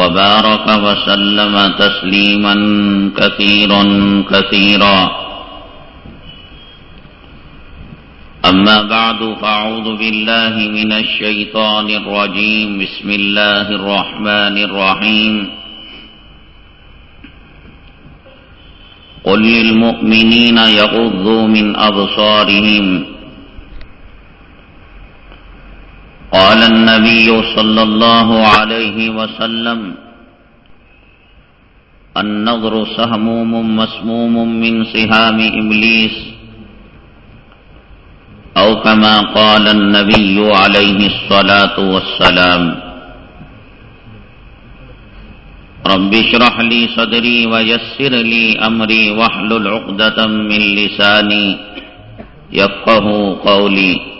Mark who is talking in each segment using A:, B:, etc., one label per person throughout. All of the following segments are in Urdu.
A: وبارك وسلم تسليما كثيرا كثيرا. أما بعد فأعوذ بالله من الشيطان الرجيم. بسم الله الرحمن الرحيم. قل للمؤمنين يغضوا من أبصارهم. قال النبي صلى الله عليه وسلم النظر سهموم مسموم من سهام إبليس أو كما قال النبي عليه الصلاة والسلام رب اشرح لي صدري ويسر لي أمري واحلل عقدة من لساني يفقه قولي.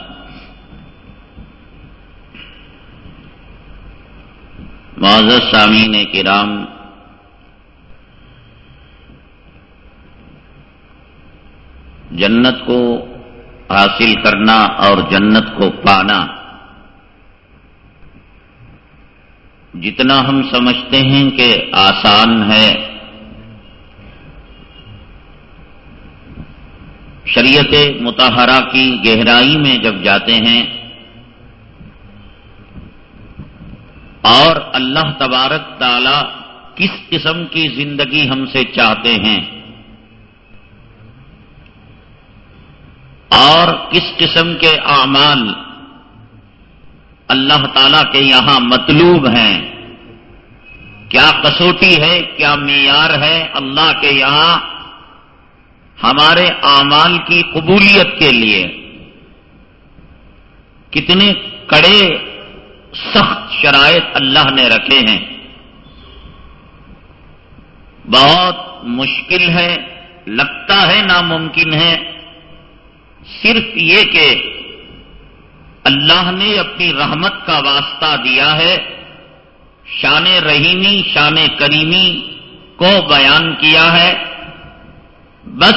A: معزز سامعین کرام، جنت کو حاصل کرنا اور جنت کو پانا، جتنا ہم سمجھتے ہیں کہ آسان ہے، شریعت متحرہ کی گہرائی میں جب جاتے ہیں اور اللہ تبارک تعالی کس قسم کی زندگی ہم سے چاہتے ہیں اور کس قسم کے اعمال اللہ تعالی کے یہاں مطلوب ہیں کیا کسوٹی ہے، کیا معیار ہے اللہ کے یہاں ہمارے اعمال کی قبولیت کے لیے کتنے کڑے سخت شرائط اللہ نے رکھے ہیں۔ بہت مشکل ہے، لگتا ہے، ناممکن ہے۔ صرف یہ کہ اللہ نے اپنی رحمت کا واسطہ دیا ہے۔ شان رحیمی، شان کریمی کو بیان کیا ہے۔ بس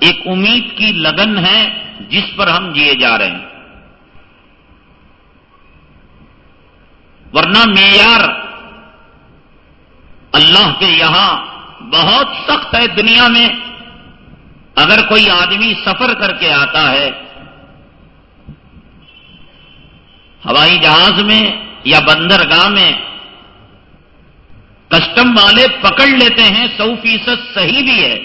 A: ایک امید کی لگن ہے جس پر ہم جیے جا رہے ہیں۔ ورنہ معیار اللہ کے یہاں بہت سخت ہے دنیا میں۔ اگر کوئی آدمی سفر کر کے آتا ہے، ہوائی جہاز میں یا بندرگاہ میں، کسٹم والے پکڑ لیتے ہیں، سو فیصد صحیح بھی ہے۔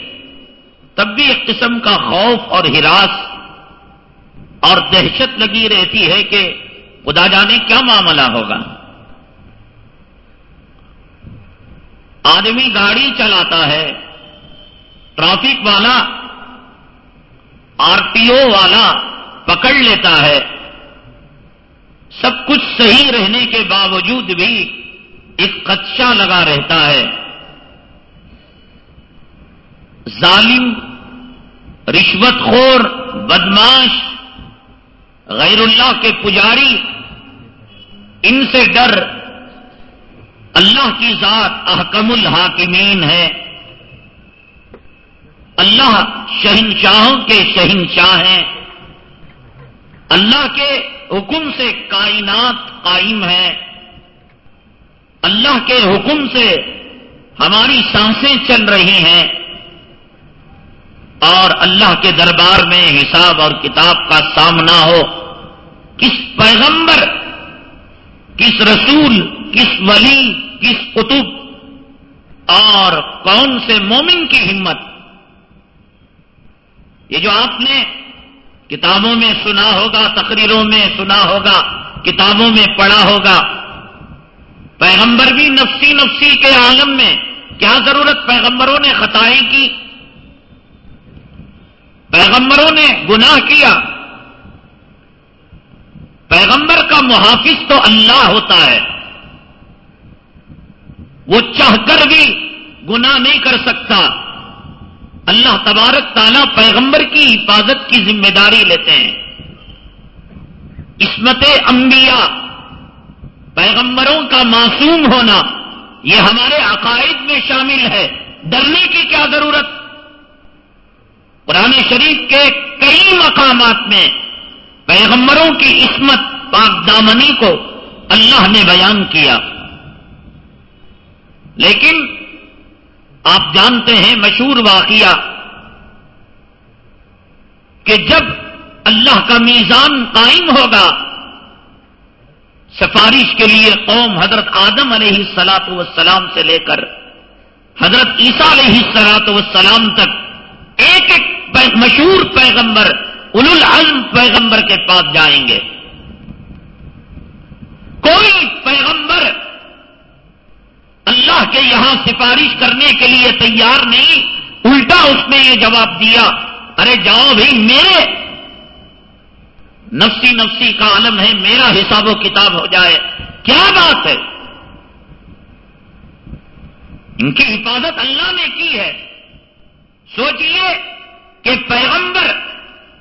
A: تب بھی ایک قسم کا خوف اور ہراس اور دہشت لگی رہتی ہے کہ خدا جانے کیا معاملہ ہوگا۔ آدمی گاڑی چلاتا ہے ٹرافک والا، آر ٹی او والا پکڑ لیتا ہے۔ سب کچھ صحیح رہنے کے باوجود بھی ایک کچا لگا رہتا ہے۔ ظالم، رشوت خور بدماش غیر اللہ کے پجاری، ان سے ڈر۔ اللہ کی ذات احکم الحاکمین ہے۔
B: اللہ شہنشاہوں کے شہنشاہ ہیں۔ اللہ کے حکم سے کائنات قائم ہے۔ اللہ کے حکم سے ہماری سانسیں چل رہی ہیں۔ اور اللہ کے دربار میں حساب اور کتاب کا سامنا ہو۔ کس پیغمبر کس رسول، کس ولی، کس قطب، اور کون سے مومن کی ہمت؟ یہ جو آپ نے کتابوں میں سنا ہوگا، تقریروں میں سنا ہوگا، کتابوں میں پڑھا ہوگا، پیغمبر بھی نفسی نفسی کے عالم میں کیا ضرورت پیغمبروں نے خطائیں کی؟ پیغمبروں نے گناہ کیا؟ پیغمبر کا محافظ تو اللہ ہوتا ہے۔ وہ چاہ کر بھی گناہ نہیں کر سکتا۔ اللہ تبارک تعالیٰ پیغمبر کی حفاظت کی ذمہ داری لیتے ہیں۔ عصمت انبیاء، پیغمبروں کا معصوم ہونا، یہ ہمارے عقائد میں شامل ہے۔ ڈرنے کی کیا ضرورت؟ قرآن شریف کے کئی مقامات میں پیغمبروں کی عصمت پاک دامنی کو اللہ نے بیان کیا۔ لیکن آپ جانتے ہیں مشہور واقعہ کہ جب اللہ کا میزان قائم ہوگا، سفارش کے لیے قوم حضرت آدم علیہ سلاط وسلام سے لے کر حضرت عیسیٰ علیہ سلاط وسلام تک ایک ایک مشہور پیغمبر اول العلم پیغمبر کے پاس جائیں گے۔ کوئی پیغمبر اللہ کے یہاں سفارش کرنے کے لیے تیار نہیں، الٹا اس نے یہ جواب دیا، ارے جاؤ بھائی، میرے نفسی نفسی کا عالم ہے، میرا حساب و کتاب ہو جائے۔ کیا بات ہے؟ ان کی حفاظت اللہ نے کی ہے۔ سوچئے کہ پیغمبر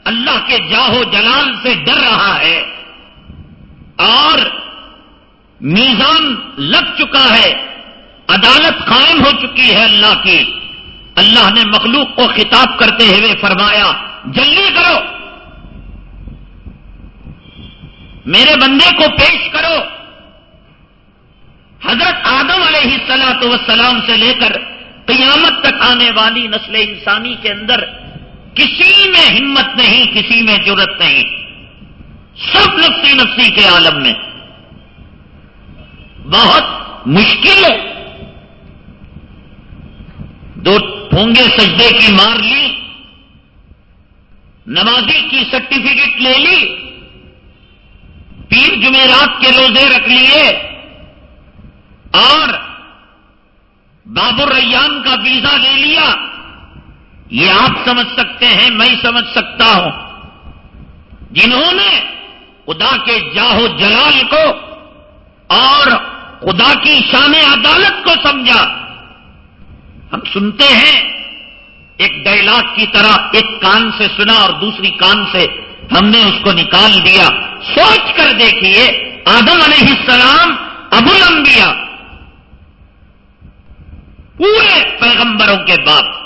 B: اللہ کے جاہو جلال سے ڈر رہا ہے اور میزان لگ چکا ہے، عدالت قائم ہو چکی ہے اللہ کی۔ اللہ نے مخلوق کو خطاب کرتے ہوئے فرمایا، جلدی کرو۔ میرے بندے کو پیش کرو۔ حضرت آدم علیہ السلاط وسلام سے لے کر قیامت تک آنے والی نسل انسانی کے اندر کسی میں ہمت نہیں، کسی میں ضرورت نہیں۔ سب نفسی نفسی کے عالم میں۔ بہت مشکل ہے۔ دو ٹھونگے سجدے کی مار لی، نمازی کی سرٹیفکیٹ لے لی، پیر جمعرات کے روزے رکھ لیے، اور بابر ریان کا ویزا لے لیا۔ یہ آپ سمجھ سکتے ہیں، میں سمجھ سکتا ہوں۔ جنہوں نے خدا کے جاہو جلال کو اور خدا کی شان عدالت کو سمجھا، ہم سنتے ہیں، ایک ڈائلاگ کی طرح ایک کان سے سنا اور دوسری کان سے ہم نے اس کو نکال دیا۔ سوچ کر دیکھیے، آدم علیہ السلام، ابو الانبیاء، پورے پیغمبروں کے باپ۔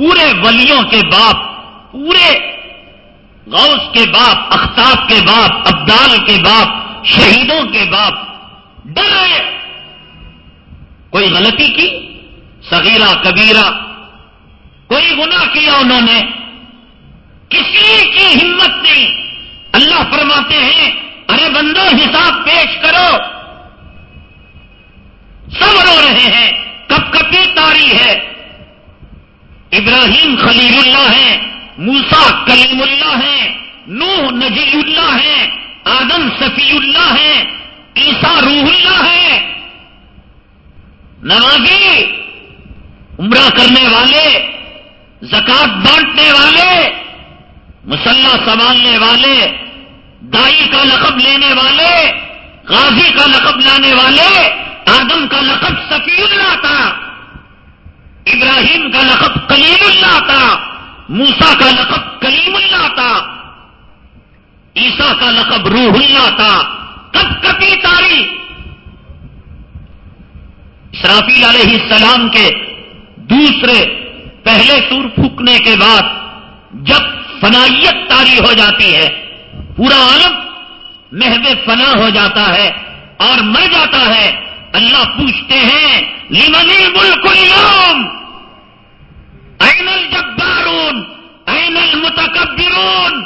B: پورے ولیوں کے باپ، پورے غوث کے باپ اختاب کے باپ، ابدال کے باپ، شہیدوں کے باپ، ڈرے۔ کوئی غلطی کی؟ صغیرہ، کبیرہ، کوئی گناہ کیا انہوں نے؟ کسی کی ہمت نہیں۔ اللہ فرماتے ہیں، ارے بندو، حساب پیش کرو۔ سب رو رہے ہیں۔ کب کبھی تاری ہے۔ ابراہیم خلیل اللہ ہے موسا کلیم اللہ ہے، نوح نجی اللہ ہے، آدم صفی اللہ ہے عیسا روح اللہ ہے۔ نمازی، عمرہ کرنے والے زکات بانٹنے والے، مسلح سنبھالنے والے، دائی کا لقب لینے والے، غازی کا لقب لانے والے، آدم کا لقب سفی اللہ تھا۔ ابراہیم کا لقب کلیم اللہ تھا موسا کا لقب کلیم اللہ تھا عیسا کا لقب روح اللہ تھا۔ کب کبھی تاری اسرافیل علیہ السلام کے دوسرے، پہلے سور پھونکنے کے بعد جب فنائیت تاری ہو جاتی ہے، پورا عالم محب فنا ہو جاتا ہے اور مر جاتا ہے۔ اللہ پوچھتے ہیں، لمن الملک اليوم؟ این الجبارون؟ این المتکبرون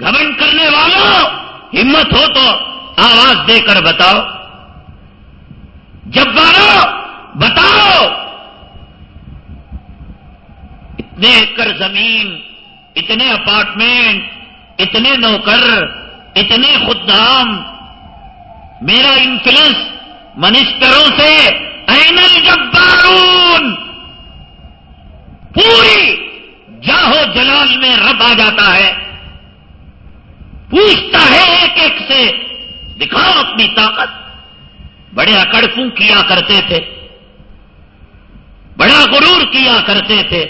B: گھمن کرنے والوں ہمت ہو تو آواز دے کر بتاؤ۔ جب بتاؤ۔ اتنے ایکڑ زمین، اتنے اپارٹمنٹ، اتنے نوکر، اتنے خدام۔ میرا انفلنس منسٹروں سے این الجبارون؟ پوری جاہو جلال میں رب آ جاتا ہے۔ پوچھتا ہے ایک ایک سے، دکھاؤ اپنی طاقت۔ بڑے اکڑفوں کیا کرتے تھے۔ بڑا غرور کیا کرتے تھے۔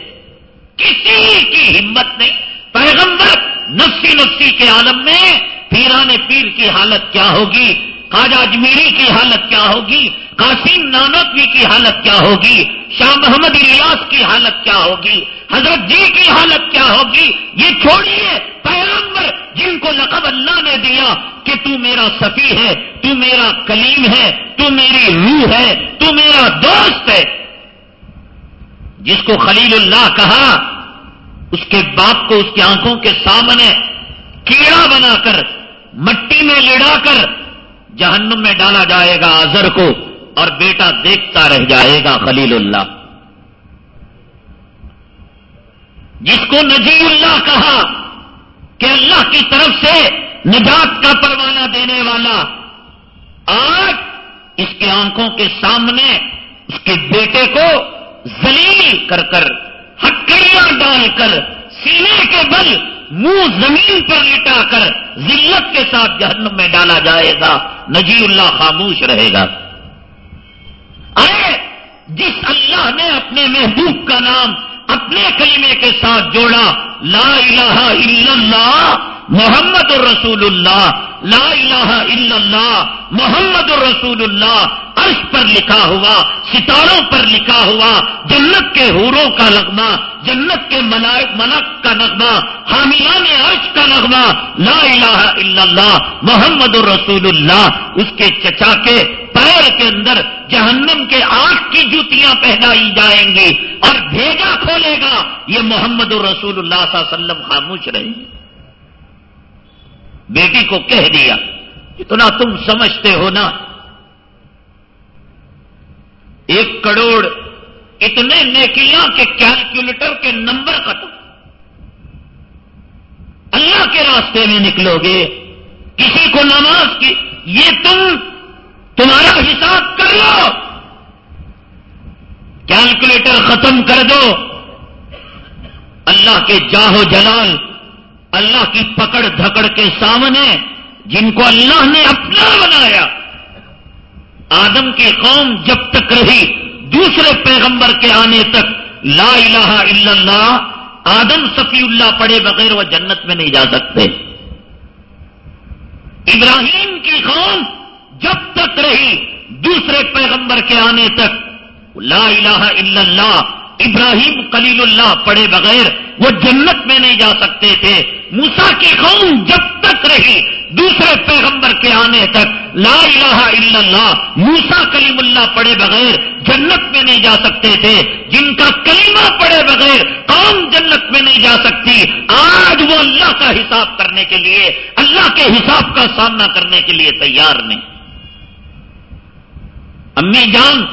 B: کسی کی ہمت نہیں۔ پیغمبر نفسی نفسی کے عالم میں پیران پیر کی حالت کیا ہوگی؟ خواجہ اجمیری کی حالت کیا ہوگی؟ قاسم نانوی کی حالت کیا ہوگی؟ شاہ محمد الیاس کی حالت کیا ہوگی؟ حضرت جی کی حالت کیا ہوگی؟ یہ چھوڑیے، پیغمبر جن کو لقب اللہ نے دیا کہ تو میرا سفی ہے، تو میرا کلیم ہے، تو میری روح ہے، تو میرا دوست ہے۔ جس کو خلیل اللہ کہا، اس کے باپ کو اس کی آنکھوں کے سامنے کیڑا بنا کر، مٹی میں لڑا کر، جہنم میں ڈالا جائے گا اظہر کو۔ اور بیٹا دیکھتا رہ جائے گا خلیل اللہ۔ جس کو نجی اللہ کہا کہ اللہ کی طرف سے نجات کا پروانہ دینے والا آج اس کے آنکھوں کے سامنے اس کے بیٹے کو زلیل کر کر ہکڑیاں ڈال کر سینے کے بل منہ زمین پر لٹا کر ذلت کے ساتھ جہنم میں ڈالا جائے گا۔ نجی اللہ خاموش رہے گا۔ آئے، جس اللہ نے اپنے محبوب کا نام اپنے کلمے کے ساتھ جوڑا، لا الہ الا اللہ، محمد الرسول اللہ لا الہ الا اللہ، محمد الرسول اللہ عرش پر لکھا ہوا، ستاروں پر لکھا ہوا، جنت کے حوروں کا نغمہ، جنت کے ملک کا نغمہ، حامیان عرش کا نغمہ، لا الہ الا اللہ، محمد الرسول اللہ اس کے چچا کے پیر کے اندر جہنم کے آنکھ کی جوتیاں پہنائی جائیں گی اور بھیجا کھولے گا، یہ محمد الرسول اللہ صلی اللہ علیہ وسلم خاموش رہے گی بیٹی کو کہہ دیا، اتنا تم سمجھتے ہو نا؟ ایک کروڑ اتنے نیکیاں کے کیلکولیٹر کے نمبر ختم اللہ کے راستے میں نکلو گے، کسی کو نماز کی، یہ تم تمہارا حساب کر لو۔ کیلکولیٹر ختم کر دو۔ اللہ کے جاہو جلال اللہ کی پکڑ دھکڑ کے سامنے جن کو اللہ نے اپنا بنایا۔ آدم کی قوم جب تک رہی، دوسرے پیغمبر کے آنے تک لا الہ الا اللہ، آدم صفی اللہ پڑے بغیر وہ جنت میں نہیں جا سکتے۔ ابراہیم کی قوم جب تک رہی، دوسرے پیغمبر کے آنے تک لا الہ الا اللہ ابراہیم قلیل اللہ پڑے بغیر وہ جنت میں نہیں جا سکتے تھے۔ موسا کی قوم جب تک رہی، دوسرے پیغمبر کے آنے تک لا الہ الا اللہ موسا کلیم اللہ پڑے بغیر جنت میں نہیں جا سکتے تھے۔ جن کا کلیمہ پڑے بغیر قوم جنت میں نہیں جا سکتی، آج وہ اللہ کا حساب کرنے کے لیے، اللہ کے حساب کا سامنا کرنے کے لیے تیار نہیں۔ امی جان،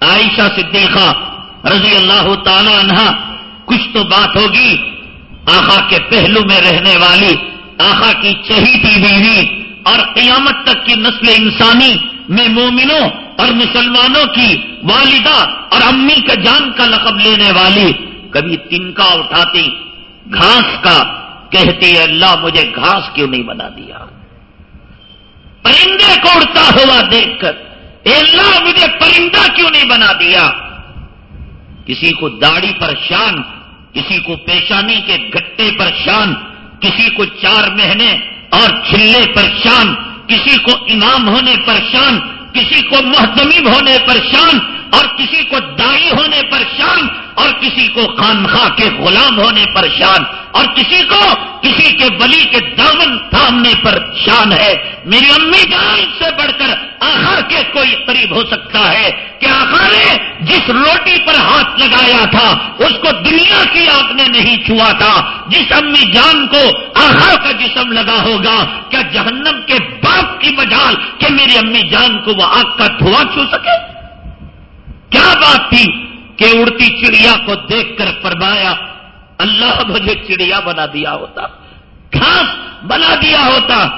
B: عائشہ صدیقہ رضی اللہ تعالی عنہ، کچھ تو بات ہوگی۔ آخا کے پہلو میں رہنے والی آخا کی چہیتی بیوی اور قیامت تک کی نسل انسانی میں مومنوں اور مسلمانوں کی والدہ اور امی کا جان کا لقب لینے والی کبھی تنکا اٹھاتی، گھاس کا، کہتی ہے، اللہ مجھے گھاس کیوں نہیں بنا دیا؟ پرندے کو اڑتا ہوا دیکھ کر، اے اللہ مجھے پرندہ کیوں نہیں بنا دیا؟ کسی کو داڑھی پر شان، کسی کو پیشانی کے گٹے پر شان، کسی کو چار مہینے اور چھلے پر شان، کسی کو امام ہونے پر شان، کسی کو محتمیم ہونے پر شان اور کسی کو دائی ہونے پر شان اور کسی کو خانخواہ کے غلام ہونے پر شان اور کسی کو کسی کے بلی کے دامن تھامنے پر شان ہے۔ میری امی جان سے بڑھ کر آخر کے کوئی قریب ہو سکتا ہے کہ آخر نے جس روٹی پر ہاتھ لگایا تھا، اس کو دنیا کی آگ نے نہیں چھوا تھا۔ جس امی جان کو آخر کا جسم لگا ہوگا، کیا جہنم کے باپ کی مجال کہ میری امی جان کو وہ آگ کا دھواں چھو سکے؟ کیا بات تھی کہ اڑتی چڑیا کو دیکھ کر فرمایا، اللہ مجھے چڑیا بنا دیا ہوتا، گھاس بنا دیا ہوتا۔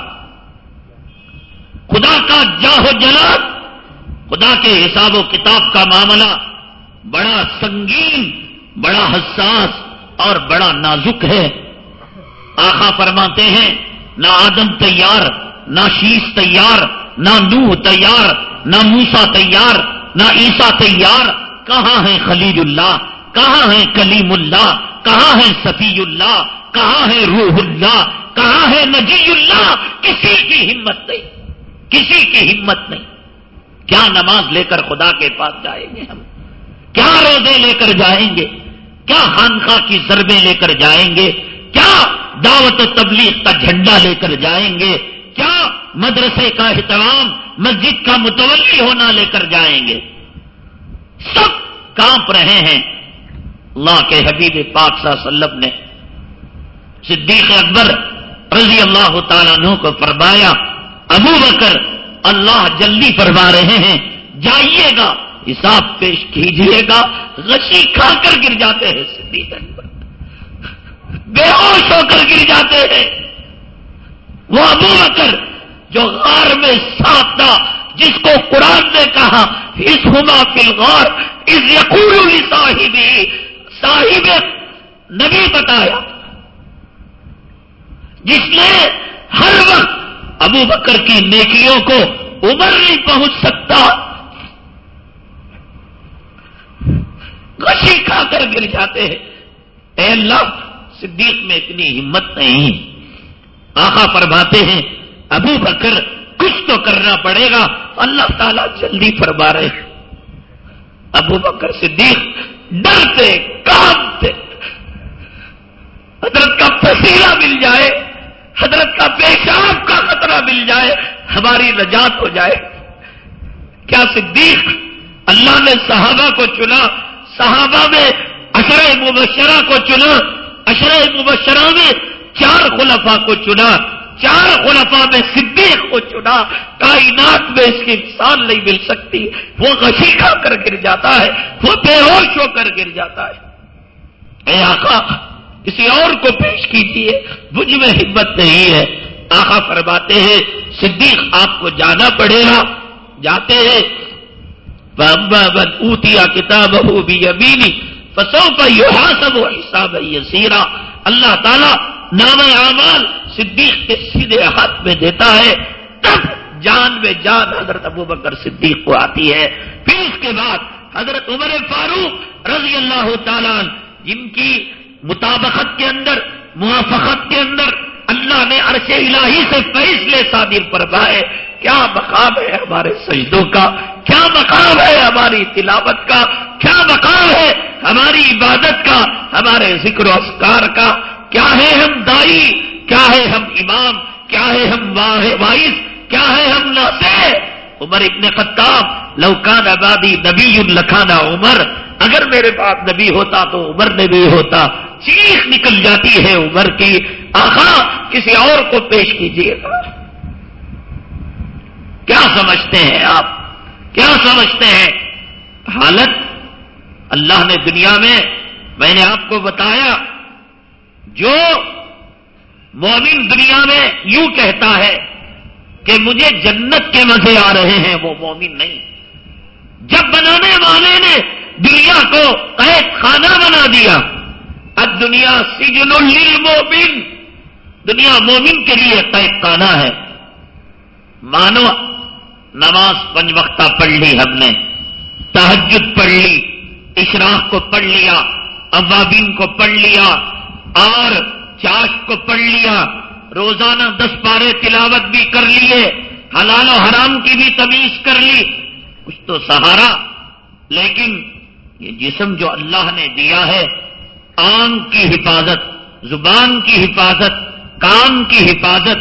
B: خدا کا جاہو جلال، خدا کے حساب و کتاب کا معاملہ بڑا سنگین، بڑا حساس اور بڑا نازک ہے۔ آخا فرماتے ہیں، نہ آدم تیار، نہ شیش تیار، نہ نوح تیار، نہ موسا تیار نہ عیسا تیار، کہاں ہے خلیل اللہ کہاں ہے کلیم اللہ کہاں ہے صفی اللہ کہاں ہے روح اللہ کہاں ہے نجی اللہ کسی کی ہمت نہیں، کسی کی ہمت نہیں۔ کیا نماز لے کر خدا کے پاس جائیں گے ہم؟ کیا روزے لے کر جائیں گے؟ کیا خانخواہ کی ضربیں لے کر جائیں گے؟ کیا دعوت و تبلیغ کا جھنڈا لے کر جائیں گے؟ کیا مدرسے کا احترام مسجد کا متولی ہونا لے کر جائیں گے۔ سب کانپ رہے ہیں۔ اللہ کے حبیب پاک صلی اللہ علیہ وسلم نے صدیق اکبر رضی اللہ تعالیٰ عنہ کو فرمایا، ابو بکر، اللہ جلدی فرما رہے ہیں، جائیے گا، حساب پیش کیجیے گا، غشی کھا کر گر جاتے ہیں۔ صدیق اکبر بے ہوش ہو کر گر جاتے ہیں۔ وہ ابو بکر جو غار میں ساتھ تھا، جس کو قرآن نے کہا اس ہما فل غور اس یقول صاحبی صاحب نبی بتایا، جس نے ہر وقت ابو بکر کی نیکیوں کو عمر نہیں پہنچ سکتا گشی کھا کر گر جاتے ہیں۔ اے اللہ، صدیق میں اتنی ہمت نہیں۔ آخا فرماتے ہیں ابو بکر کچھ تو کرنا پڑے گا، اللہ تعالیٰ جلدی فرما رہے ہیں۔ ابو بکر صدیق ڈرتے کامتے حضرت کا پسیلا مل جائے، حضرت کا پیشاب کا خطرہ مل جائے، ہماری نجات ہو جائے۔ کیا صدیق اللہ نے صحابہ کو چنا، صحابہ میں اشر مبشرہ کو چنا اشر مبشرہ میں چار خلفا کو چنا؟ چار خلفا میں صدیق کو چنا، کائنات میں اس کی مثال نہیں مل سکتی۔ وہ غشی کھا کر گر جاتا ہے، وہ بے ہوش ہو کر گر جاتا ہے۔ اے آقا، کسی اور کو پیش کیجیے مجھ میں ہمت نہیں ہے۔ آقا فرماتے ہیں، صدیق آپ کو جانا پڑے گا۔ جاتے ہیں۔ اوتیا کتاب ہو بھی ابھی فسو کا یوہا سب حساب اللہ تعالیٰ نام اعمال صدیق کے سیدھے ہاتھ میں دیتا ہے۔ تب جان میں جان حضرت ابو بکر صدیق کو آتی ہے۔ پھر اس کے بعد حضرت عمر فاروق رضی اللہ تعالیٰ جن کی مطابقت کے اندر، موافقت کے اندر اللہ نے عرش الہی سے فیصلے صادر پر بائے کیا مقام ہے ہمارے سجدوں کا؟ کیا مقام ہے ہماری تلاوت کا؟ کیا مقام ہے ہماری عبادت کا؟ ہمارے ذکر و اسکار کا؟ کیا ہے ہم دائی؟ کیا ہے ہم امام؟ کیا ہے ہم وائس؟ کیا ہے ہم ناسے عمر ابن خطاب لوکان آبادی نبی الکھانا عمر۔ اگر میرے پاس نبی ہوتا تو عمر نبی ہوتا۔ چیخ نکل جاتی ہے عمر کی۔ آخا، کسی اور کو پیش کیجیے گا۔ کیا سمجھتے ہیں آپ؟ کیا سمجھتے ہیں؟ حالت، اللہ نے دنیا میں میں نے آپ کو بتایا جو مومن دنیا میں یوں کہتا ہے کہ مجھے جنت کے مزے آ رہے ہیں، وہ مومن نہیں۔ جب بنانے والے نے دنیا کو قید خانہ بنا دیا، اب دنیا سجن للمومن دنیا مومن کے لیے قید خانہ ہے۔ مانو، نماز پنج وقتہ پڑھ لی ہم نے تحجد پڑھ لی، اشراق کو پڑھ لیا، اوابین کو پڑھ لیا اور چاش کو پڑھ لیا، روزانہ دس پارے تلاوت بھی کر لیے، حلال و حرام کی بھی تمیز کر لی۔ کچھ تو سہارا، لیکن یہ جسم جو اللہ نے دیا ہے آنکھ کی حفاظت، زبان کی حفاظت، کان کی حفاظت،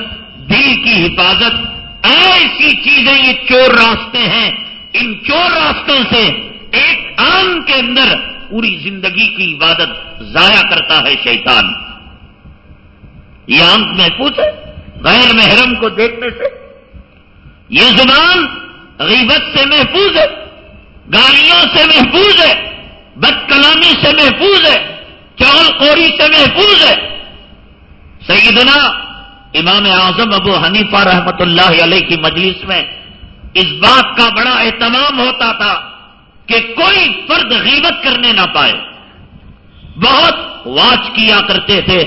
B: دل کی حفاظت، ایسی چیزیں یہ چور راستے ہیں۔ ان چور راستوں سے ایک آنکھ کے اندر پوری زندگی کی عبادت ضائع کرتا ہے شیطان۔ یہ آنکھ محفوظ ہے؟ غیر محرم کو دیکھنے سے۔ یہ زبان غیبت سے محفوظ ہے، گالیوں سے محفوظ ہے بد کلامی سے محفوظ ہے چول کوری سے محفوظ ہے۔ سیدنا امام اعظم ابو حنیفہ رحمت اللہ علیہ کی مجلس میں اس بات کا بڑا اہتمام ہوتا تھا۔ کہ کوئی فرد غیبت کرنے نہ پائے۔ بہت واچ کیا کرتے تھے،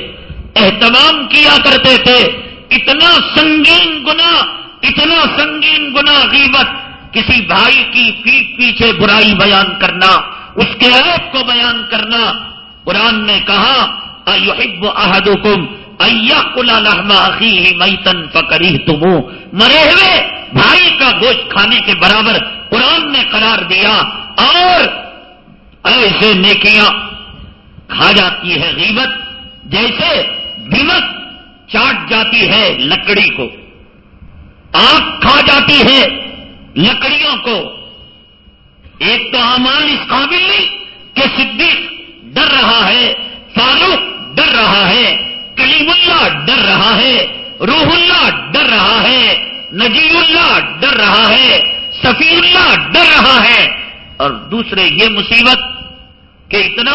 B: اہتمام کیا کرتے تھے۔ اتنا سنگین گنا اتنا سنگین گنا غیبت، کسی بھائی کی پیٹ پیچھے برائی بیان کرنا، اس کے عیب کو بیان کرنا۔ قرآن نے کہا، ایحب احدکم ایاکل لحم اخیہ میتن فکریہ تمو مرے ہوئے بھائی کا گوشت کھانے کے برابر قرآن نے قرار دیا اور ایسے نیکیاں کھا جاتی ہے غیبت، جیسے دمک چاٹ جاتی ہے لکڑی کو۔ آنکھ کھا جاتی ہے لکڑیوں کو۔ ایک تو امان اس قابل نہیں کہ صدیق ڈر رہا ہے، فاروق ڈر رہا ہے، کلیم اللہ ڈر رہا ہے، روح اللہ ڈر رہا ہے نجیب اللہ ڈر رہا ہے سفی اللہ ڈر رہا ہے۔ اور دوسرے یہ مصیبت کہ اتنا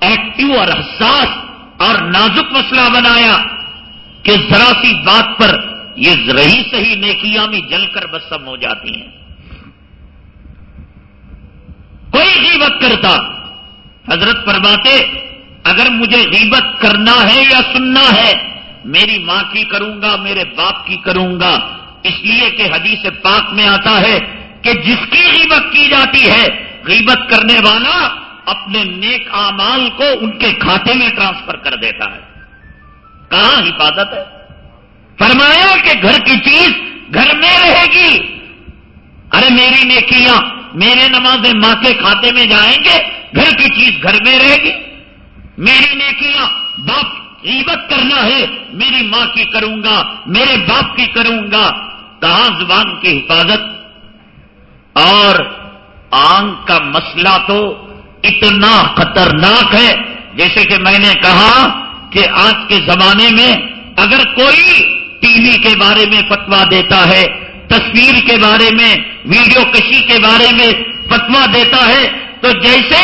B: ایکٹیو اور حساس اور نازک مسئلہ بنایا کہ ذرا سی بات پر یہ رہی صحیح نیکیاں بھی جل کر بسم ہو جاتی ہیں۔ کوئی غیبت کرتا، حضرت فرماتے، اگر مجھے غیبت کرنا ہے یا سننا ہے، میری ماں کی کروں گا، میرے باپ کی کروں گا، اس لیے کہ حدیث پاک میں آتا ہے کہ جس کی غیبت کی جاتی ہے، غیبت کرنے والا اپنے نیک اعمال کو ان کے کھاتے میں ٹرانسفر کر دیتا ہے۔ کہاں حفاظت ہے؟ فرمایا کہ گھر کی چیز گھر میں رہے گی۔ ارے میری نیکیاں، میرے نمازیں ماں کے کھاتے میں جائیں گے، گھر کی چیز گھر میں رہے گی۔ میری نیکیاں، باپ عبت کرنا ہے، میری ماں کی کروں گا، میرے باپ کی کروں گا۔ کہاں زبان کی حفاظت؟ اور آنکھ کا مسئلہ تو اتنا خطرناک ہے، جیسے کہ میں نے کہا کہ آج کے زمانے میں اگر کوئی ٹی وی کے بارے میں فتوا دیتا ہے، تصویر کے بارے میں، ویڈیو کشی کے بارے میں فتوا دیتا ہے، تو جیسے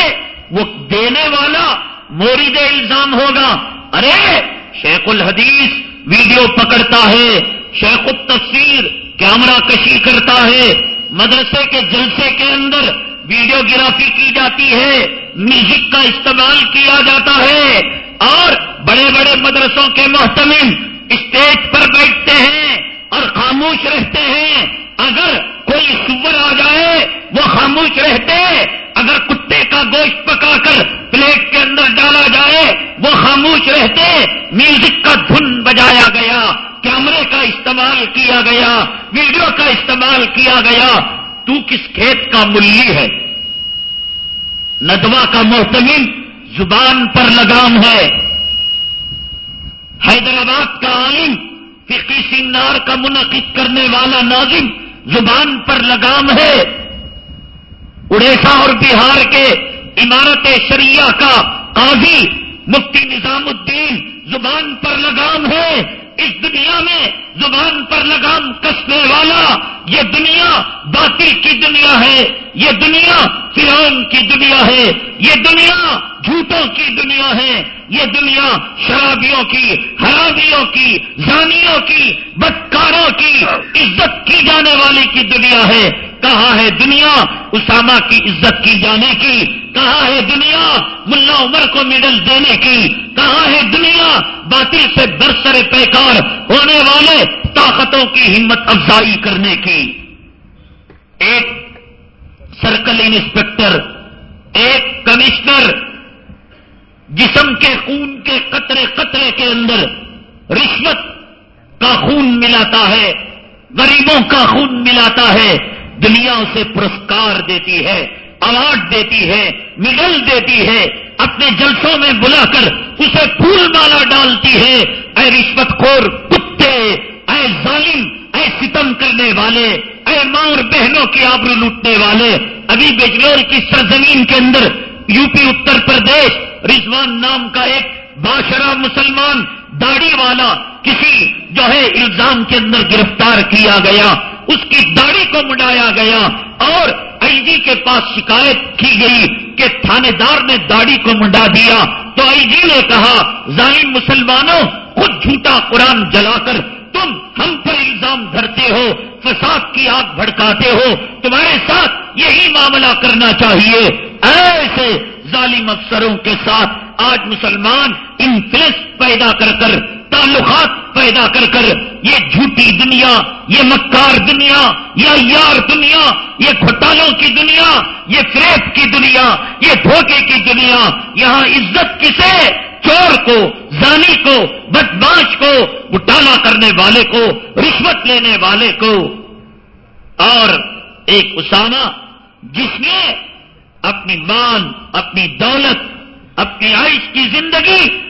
B: وہ دینے والا مورد الزام ہوگا، ارے شیخ الحدیث ویڈیو پکڑتا ہے، شیخ التصویر کیمرہ کشی کرتا ہے مدرسے کے جلسے کے اندر ویڈیوگرافی کی جاتی ہے، میوزک کا استعمال کیا جاتا ہے اور بڑے بڑے مدرسوں کے محتمل اسٹیج پر بیٹھتے ہیں اور خاموش رہتے ہیں۔ اگر کوئی سور آ جائے، وہ خاموش رہتے۔ اگر کتے کا گوشت پکا کر پلیٹ کے اندر ڈالا جائے، وہ خاموش رہتے۔ میوزک کا دھن بجایا گیا۔ کیمرے کا استعمال کیا گیا، ویڈیو کا استعمال کیا گیا۔ تو کس کھیت کا ملی ہے؟ ندوا کا محتمل زبان پر لگام ہے۔ حیدرآباد کا عالم، فقی سنگار کا منعقد کرنے والا ناظم زبان پر لگام ہے۔ اڑیسہ اور بہار کے عمارت شریعہ کا قاضی مفتی نظام الدین زبان پر لگام ہے، اس دنیا میں زبان پر لگام کسنے والا، یہ دنیا باطل کی دنیا ہے، یہ دنیا فرعون کی دنیا ہے، یہ دنیا جھوٹوں کی دنیا ہے، یہ دنیا شرابیوں کی حرابیوں کی، زانیوں کی، بدکاروں کی، عزت کی جانے والی کی دنیا ہے۔ کہاں ہے دنیا؟ اسامہ کی عزت کی جانے کی۔ کہاں ہے دنیا؟ ملا عمر کو میڈل دینے کی۔ کہاں ہے دنیا؟ باطل سے برسر پیکار ہونے والے طاقتوں کی ہمت افزائی کرنے کی۔ ایک سرکل انسپیکٹر، ایک کمشنر، جسم کے خون کے قطرے قطرے کے اندر رشوت کا خون ملاتا ہے، غریبوں کا خون ملاتا ہے، دنیا اسے پرسکار دیتی ہے۔ اوارڈ دیتی ہے مڈل دیتی ہے، اپنے جلسوں میں بلا کر اسے پھول مالا ڈالتی ہے۔ اے رشوت خور کتے، اے ظالم، اے ستم کرنے والے، اے ماں اور بہنوں کی آبرو لوٹنے والے۔ ابھی بجلور کی سرزمین کے اندر یو پی اتر پردیش، رضوان نام کا ایک باشرہ مسلمان، داڑھی والا، کسی جو ہے الزام کے اندر گرفتار کیا گیا۔ اس کی داڑھی کو مڈایا گیا اور آئی جی کے پاس شکایت کی گئی کہ تھانے دار نے داڑھی کو منڈا دیا۔ تو آئی جی نے کہا، ظالم مسلمانوں، خود جھوٹا قرآن جلا کر تم ہم پر الزام دھرتے ہو، فساد کی آگ بھڑکاتے ہو، تمہارے ساتھ یہی معاملہ کرنا چاہیے۔ ایسے ظالم افسروں کے ساتھ آج مسلمان انفلس پیدا کر کر تعلقات پیدا کر کر یہ جھوٹی دنیا، یہ مکار دنیا، یہ یار دنیا، یہ گھوٹالوں کی دنیا، یہ فریب کی دنیا، یہ دھوکے کی دنیا، یہاں عزت کسے، چور کو، زانی کو، بدماش کو گٹالا کرنے والے کو، رشوت لینے والے کو۔ اور ایک اسامہ جس نے اپنی مان اپنی دولت، اپنی عائش کی زندگی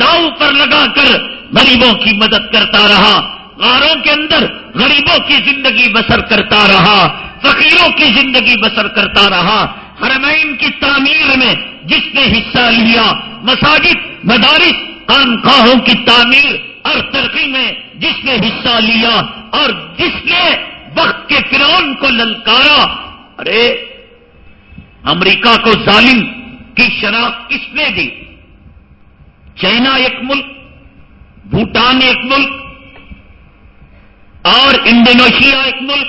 B: داؤ پر لگا کر غریبوں کی مدد کرتا رہا، غاروں کے اندر غریبوں کی زندگی بسر کرتا رہا، فقیروں کی زندگی بسر کرتا رہا۔ حرمین کی تعمیر میں جس نے حصہ لیا، مساجد، مدارس، خانقاہوں کی تعمیر اور ترقی میں جس نے حصہ لیا اور جس نے وقت کے فرون کو للکارا۔ ارے، امریکہ کو ظالم کی شناخت کس نے دی؟ چائنا ایک ملک، بھوٹان ایک ملک، اور انڈونیشیا ایک ملک،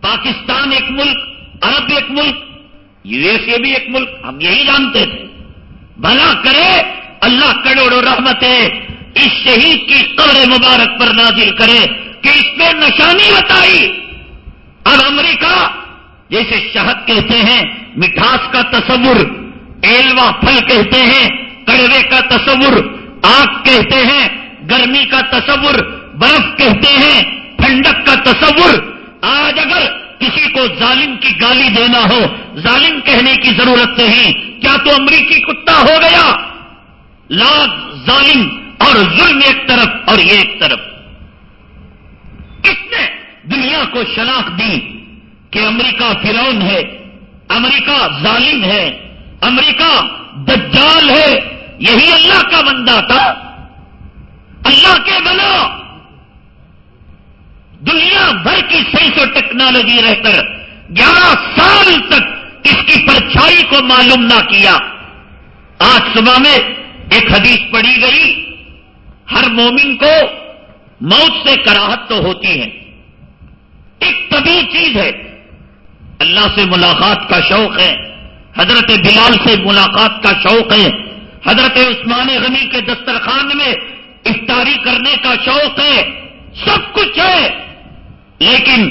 B: پاکستان ایک ملک، عرب ایک ملک، یو ایس اے بھی ایک ملک، ہم یہی جانتے تھے۔ بھلا کرے، اللہ کروڑوں رحمت ہے اس شہید کی قبر مبارک پر نازل کرے کہ اس نے نشانی بتائی۔ اب امریکہ، جیسے شہد کہتے ہیں، مٹھاس کا تصور، ایلوا پھل کہتے ہیں کڑوے کا تصور آگ کہتے ہیں، گرمی کا تصور، برف کہتے ہیں، ٹھنڈک کا تصور۔ آج اگر کسی کو ظالم کی گالی دینا ہو، ظالم کہنے کی ضرورت نہیں، کیا تو امریکی کتا ہو گیا؟ لاکھ ظالم اور ظلم ایک طرف اور یہ ایک طرف۔ کس نے دنیا کو شناخت دی کہ امریکہ فرون ہے، امریکہ ظالم ہے، امریکہ دجال ہے، یہی اللہ کا بندہ تھا۔ اللہ کے بنا۔ دنیا بھر کی سائنس اور ٹیکنالوجی رہ کر گیارہ سال تک اس کی پرچھائی کو معلوم نہ کیا۔ آج صبح میں ایک حدیث پڑھی گئی، ہر مومن کو موت سے کراہت تو ہوتی ہے۔ ایک طبی چیز ہے۔ اللہ سے ملاقات کا شوق ہے۔ حضرت بلال سے ملاقات کا شوق ہے۔ حضرت عثمان غنی کے دسترخوان میں افطاری کرنے کا شوق ہے۔ سب کچھ ہے۔ لیکن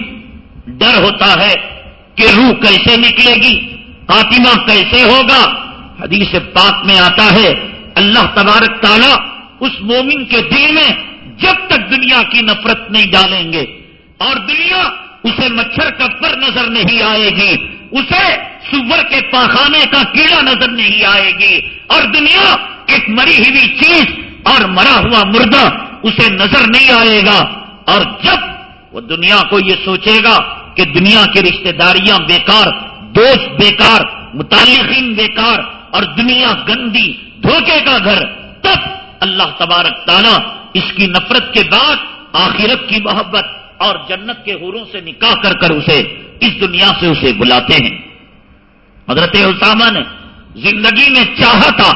B: ڈر ہوتا ہے کہ روح کیسے نکلے گی فاطمہ کیسے ہوگا۔ حدیث پاک میں آتا ہے، اللہ تبارک تعالیٰ اس مومن کے دل میں جب تک دنیا کی نفرت نہیں ڈالیں گے اور دنیا اسے مچھر کا پر نظر نہیں آئے گی۔ اسے سور کے پاخانے کا کیڑا نظر نہیں آئے گی اور دنیا ایک مری ہوئی چیز اور مرا ہوا مردہ اسے نظر نہیں آئے گا اور جب وہ دنیا کو یہ سوچے گا کہ دنیا کی رشتہ داریاں بیکار، دوست بیکار، متعلقین بیکار اور دنیا گندی، دھوکے کا گھر، تب اللہ تبارک تعالیٰ اس کی نفرت کے بعد آخرت کی محبت اور جنت کے حوروں سے نکاح کر کر اسے اس دنیا سے اسے بلاتے ہیں۔ حضرت اسامہ نے زندگی میں چاہا تھا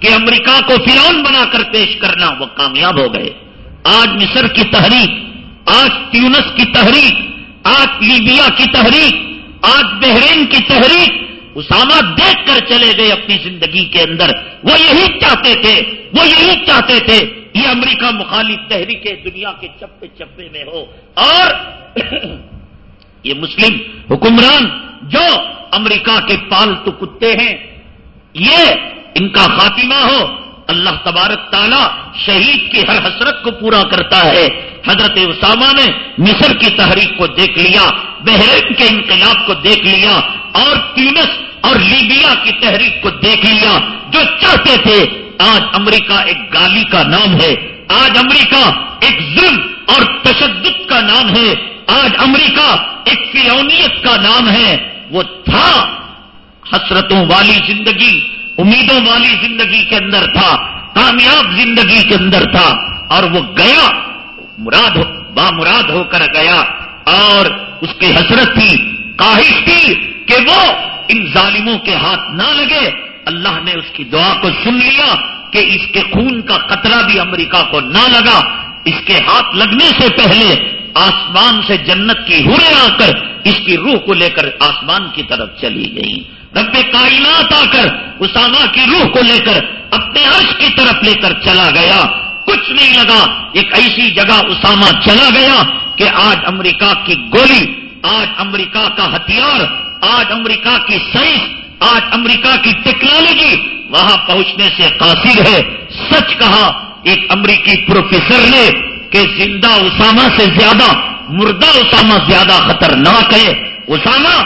B: کہ امریکہ کو فرون بنا کر پیش کرنا، وہ کامیاب ہو گئے۔ آج مصر کی تحریک، آج تیونس کی تحریک، آج لیبیا کی تحریک، آج بحرین کی تحریک، اسامہ دیکھ کر چلے گئے اپنی زندگی کے اندر۔ وہ یہی چاہتے تھے، وہ یہی چاہتے تھے، یہ امریکہ مخالف تحریک دنیا کے چپے چپے میں ہو۔ اور یہ مسلم حکمران جو امریکہ کے پالتو کتے ہیں، یہ ان کا خاتمہ ہو، اللہ تبارک تعالیٰ شہید کی ہر حسرت کو پورا کرتا ہے۔ حضرت اسامہ نے مصر کی تحریک کو دیکھ لیا، بحرین کے انقلاب کو دیکھ لیا، اور تینس اور لیبیا کی تحریک کو دیکھ لیا۔ جو چاہتے تھے، آج امریکہ ایک گالی کا نام ہے۔ آج امریکہ ایک ظلم اور تشدد کا نام ہے۔ آج امریکہ ایک کا نام ہے، وہ تھا حسرتوں والی زندگی، امیدوں والی زندگی کے اندر تھا، کامیاب زندگی کے اندر تھا، اور وہ گیا، مراد با مراد ہو کر گیا، اور اس کی حسرت تھی کاہش تھی کہ وہ ان ظالموں کے ہاتھ نہ لگے۔ اللہ نے اس کی دعا کو سن لیا کہ اس کے خون کا قطرہ بھی امریکہ کو نہ لگا۔ اس کے ہاتھ لگنے سے پہلے آسمان سے جنت کی ہرے آ کر اس کی روح کو لے کر آسمان کی طرف چلی گئی رب کائنات آ کر اسامہ کی روح کو لے کر اپنے عرش کی طرف لے کر چلا گیا۔ کچھ نہیں لگا، ایک ایسی جگہ اسامہ چلا گیا کہ آج امریکہ کی گولی، آج امریکہ کا ہتھیار، آج امریکہ کی سائنس، آج امریکہ کی ٹیکنالوجی وہاں پہنچنے سے قاصر ہے۔ سچ کہا، ایک امریکی پروفیسر نے کہ زندہ اسامہ سے زیادہ، مردہ اسامہ زیادہ خطرناک ہے۔ اسامہ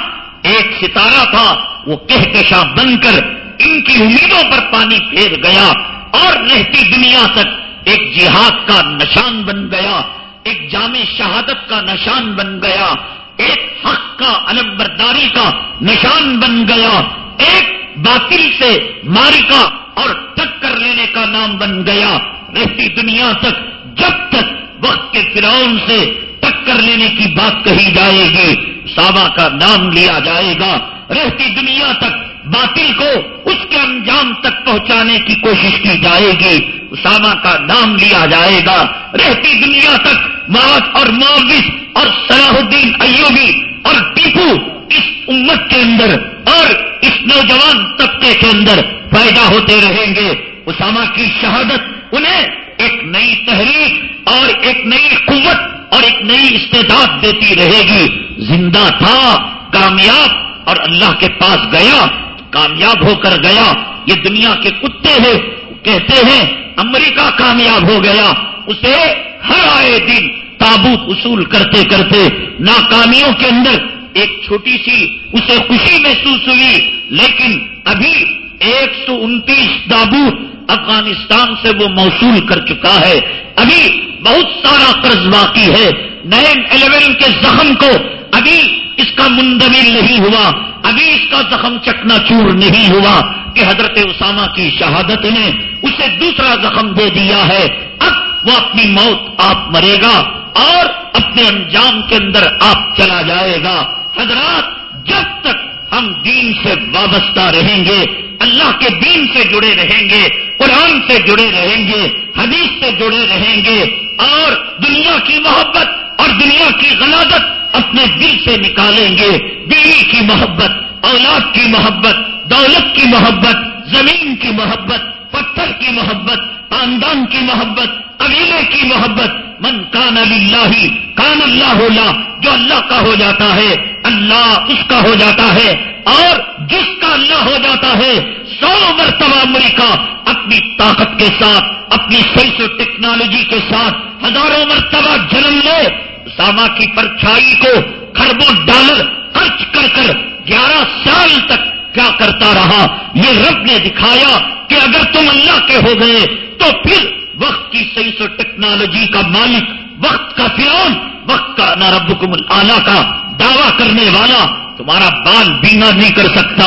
B: ایک ستارہ تھا، وہ کہکشاں بن کر ان کی امیدوں پر پانی پھیر گیا اور رہتی دنیا تک ایک جہاد کا نشان بن گیا، ایک جامع شہادت کا نشان بن گیا، ایک حق کا علم برداری کا نشان بن گیا، ایک باطل سے ماری کا اور ٹکر لینے کا نام بن گیا۔ رہتی دنیا تک جب تک وقت کے فرعون سے ٹکر لینے کی بات کہی جائے گی سابا کا نام لیا جائے گا، رہتی دنیا تک، باطل کو اس کے انجام تک پہنچانے کی کوشش کی جائے گی۔ اسامہ کا نام لیا جائے گا، رہتی دنیا تک موت اور معاوض اور صلاح الدین ایوبی اور ٹیپو اس امت کے اندر اور اس نوجوان طبقے کے اندر پیدا ہوتے رہیں گے۔ اسامہ کی شہادت انہیں ایک نئی تحریک اور ایک نئی قوت اور ایک نئی استعداد دیتی رہے گی۔ زندہ تھا، کامیاب اور اللہ کے پاس گیا، کامیاب ہو کر گیا۔ یہ دنیا کے کتے ہیں، کہتے ہیں، امریکہ کامیاب ہو گیا۔ اسے ہر آئے دن تابوت اصول کرتے کرتے ناکامیوں کے اندر ایک چھوٹی سی اسے خوشی محسوس ہوئی، لیکن ابھی ایک سو انتیس تابوت افغانستان سے وہ موصول کر چکا ہے۔ ابھی بہت سارا قرض باقی ہے۔ نائن الیون کے زخم کو ابھی اس کا مندمل نہیں ہوا۔ ابھی اس کا زخم چکنا چور نہیں ہوا کہ حضرت اسامہ کی شہادت نے اسے دوسرا زخم دے دیا ہے۔ اب وہ اپنی موت آپ مرے گا اور اپنے انجام کے اندر آپ چلا جائے گا۔ حضرات، جب تک ہم دین سے وابستہ رہیں گے، اللہ کے دین سے جڑے رہیں گے، قرآن سے جڑے رہیں گے، حدیث سے جڑے رہیں گے، اور دنیا کی محبت اور دنیا کی غلادت اپنے دل سے نکالیں گے۔ بیوی کی محبت، اولاد کی محبت، دولت کی محبت، زمین کی محبت پتھر کی محبت، خاندان کی محبت، قبیلے کی محبت۔ من کان اللہ کان اللہ ہولا جو اللہ کا ہو جاتا ہے، اللہ اس کا ہو جاتا ہے۔ اور جس کا اللہ ہو جاتا ہے، سو مرتبہ امریکہ اپنی طاقت کے ساتھ، اپنی سائنس و ٹیکنالوجی کے ساتھ ہزاروں مرتبہ جنم لے ساما کی پرچھائی کو خربوں ڈالر خرچ کر کر گیارہ سال تک کیا کرتا رہا؟ یہ رب نے دکھایا کہ اگر تم اللہ کے ہو گئے تو پھر وقت کی سائنس و ٹیکنالوجی کا مالک، وقت کا فرون وقت کا نہ ربکم اللہ کا دعویٰ کرنے والا تمہارا بال بینا نہیں کر سکتا۔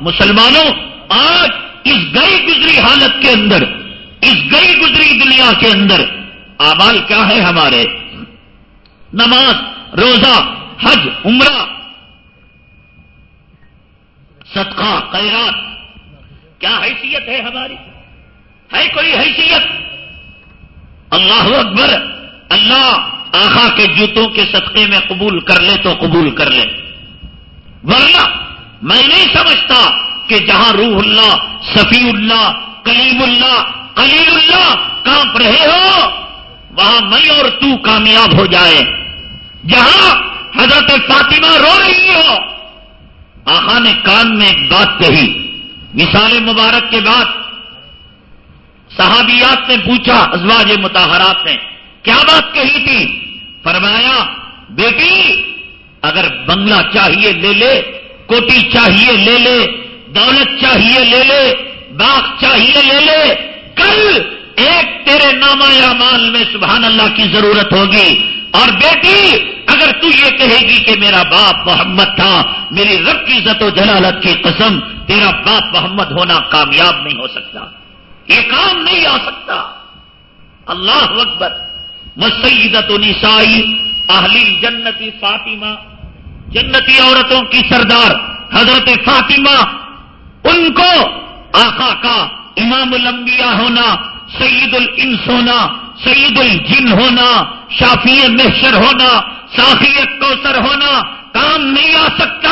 B: مسلمانوں، آج اس گئی گزری حالت کے اندر، اس گئی گزری دنیا کے اندر آبال کیا ہے ہمارے؟ نماز، روزہ، حج، عمرہ صدقہ، خیرات۔ کیا حیثیت ہے ہماری؟ ہے کوئی حیثیت؟ اللہ اکبر، اللہ آخا کے جوتوں کے صدقے میں قبول کر لے تو قبول کر لے۔ ورنہ میں نہیں سمجھتا کہ جہاں روح اللہ سفی اللہ، کلیم اللہ کلیم اللہ کانپ رہے ہو، وہاں میں اور تو کامیاب ہو جائے جہاں حضرت فاطمہ رو رہی ہو آخا نے کان میں ایک بات کہی۔ مثال مبارک کے بعد صحابیات نے پوچھا، ازواج متحرات نے، کیا بات کہی تھی؟ فرمایا، بیٹی، اگر بنگلہ چاہیے لے لے، کوٹی چاہیے لے لے، دولت چاہیے لے لے، باغ چاہیے لے لے، کل ایک تیرے نامہ یا مال میں سبحان اللہ کی ضرورت ہوگی۔ اور بیٹی اگر تو یہ کہے گی کہ میرا باپ محمد تھا، میری رب کی عزت و جلالت کی قسم، تیرا باپ محمد ہونا کامیاب نہیں ہو سکتا۔ یہ کام نہیں آ سکتا۔ اللہ اکبر۔ مسیدت و نسائی اہلی جنتی فاطمہ۔ جنتی عورتوں کی سردار حضرت فاطمہ۔ ان کو آقا کا امام الانبیاء ہونا سعید الانس ہونا سعید الجن ہونا، شافی محشر ہونا صافی کوثر ہونا، کام نہیں آ سکتا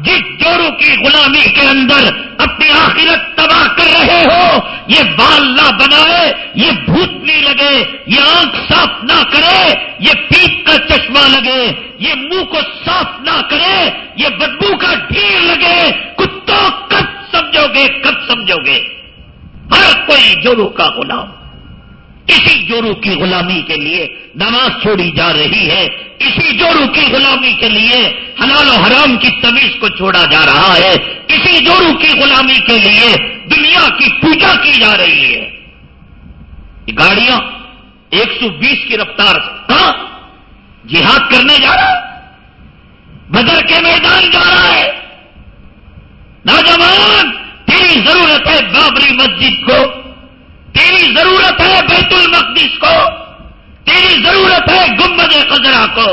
B: جس جورو کی غلامی کے اندر اپنی آخرت تباہ کر رہے ہو۔ یہ بال نہ بنائے، یہ بھوت نہیں لگے، یہ آنکھ صاف نہ کرے، یہ پیپ کا چشمہ لگے، یہ منہ کو صاف نہ کرے، یہ بدبو کا ڈھیر لگے۔ کتوں کب سمجھو گے، کب سمجھو گے؟ ہر کوئی جورو کا غلام۔ اسی جورو کی غلامی کے لیے نماز چھوڑی جا رہی ہے اسی جورو کی غلامی کے لیے حلال و حرام کی تمیز کو چھوڑا جا رہا ہے اسی جورو کی غلامی کے لیے دنیا کی پوجا کی جا رہی ہے۔ گاڑیاں ایک سو بیس کی رفتار کہاں جہاد کرنے جا رہا بدر کے میدان جا رہا ہے۔ نوجوان! تیری ضرورت ہے بابری مسجد کو، تیری ضرورت ہے بیت المقدس کو، تیری ضرورت ہے گمبد قزرا کو۔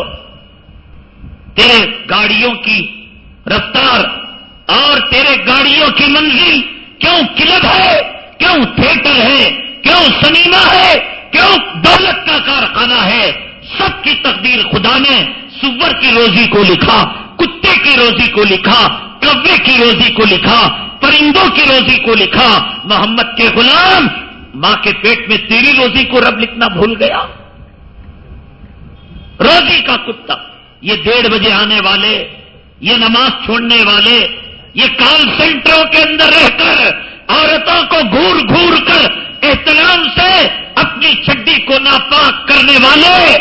B: تیرے گاڑیوں کی رفتار اور تیرے گاڑیوں کی منزل کیوں کلب ہے، کیوں تھیٹر ہے، کیوں سنیما ہے، کیوں دولت کا کارخانہ ہے؟ سب کی تقدیر خدا نے سور کی روزی کو لکھا، کتے کی روزی کو لکھا کبے کی روزی کو لکھا، پرندوں کی روزی کو لکھا، محمد کے غلام ماں کے پیٹ میں تیری روزی کو رب لکھنا بھول گیا۔ روزی کا کتا، یہ ڈیڑھ بجے آنے والے، یہ نماز چھوڑنے والے، یہ کال سینٹروں کے اندر رہ کر عورتوں کو گور گور کر احترام سے اپنی چھڈی کو ناپاک کرنے والے،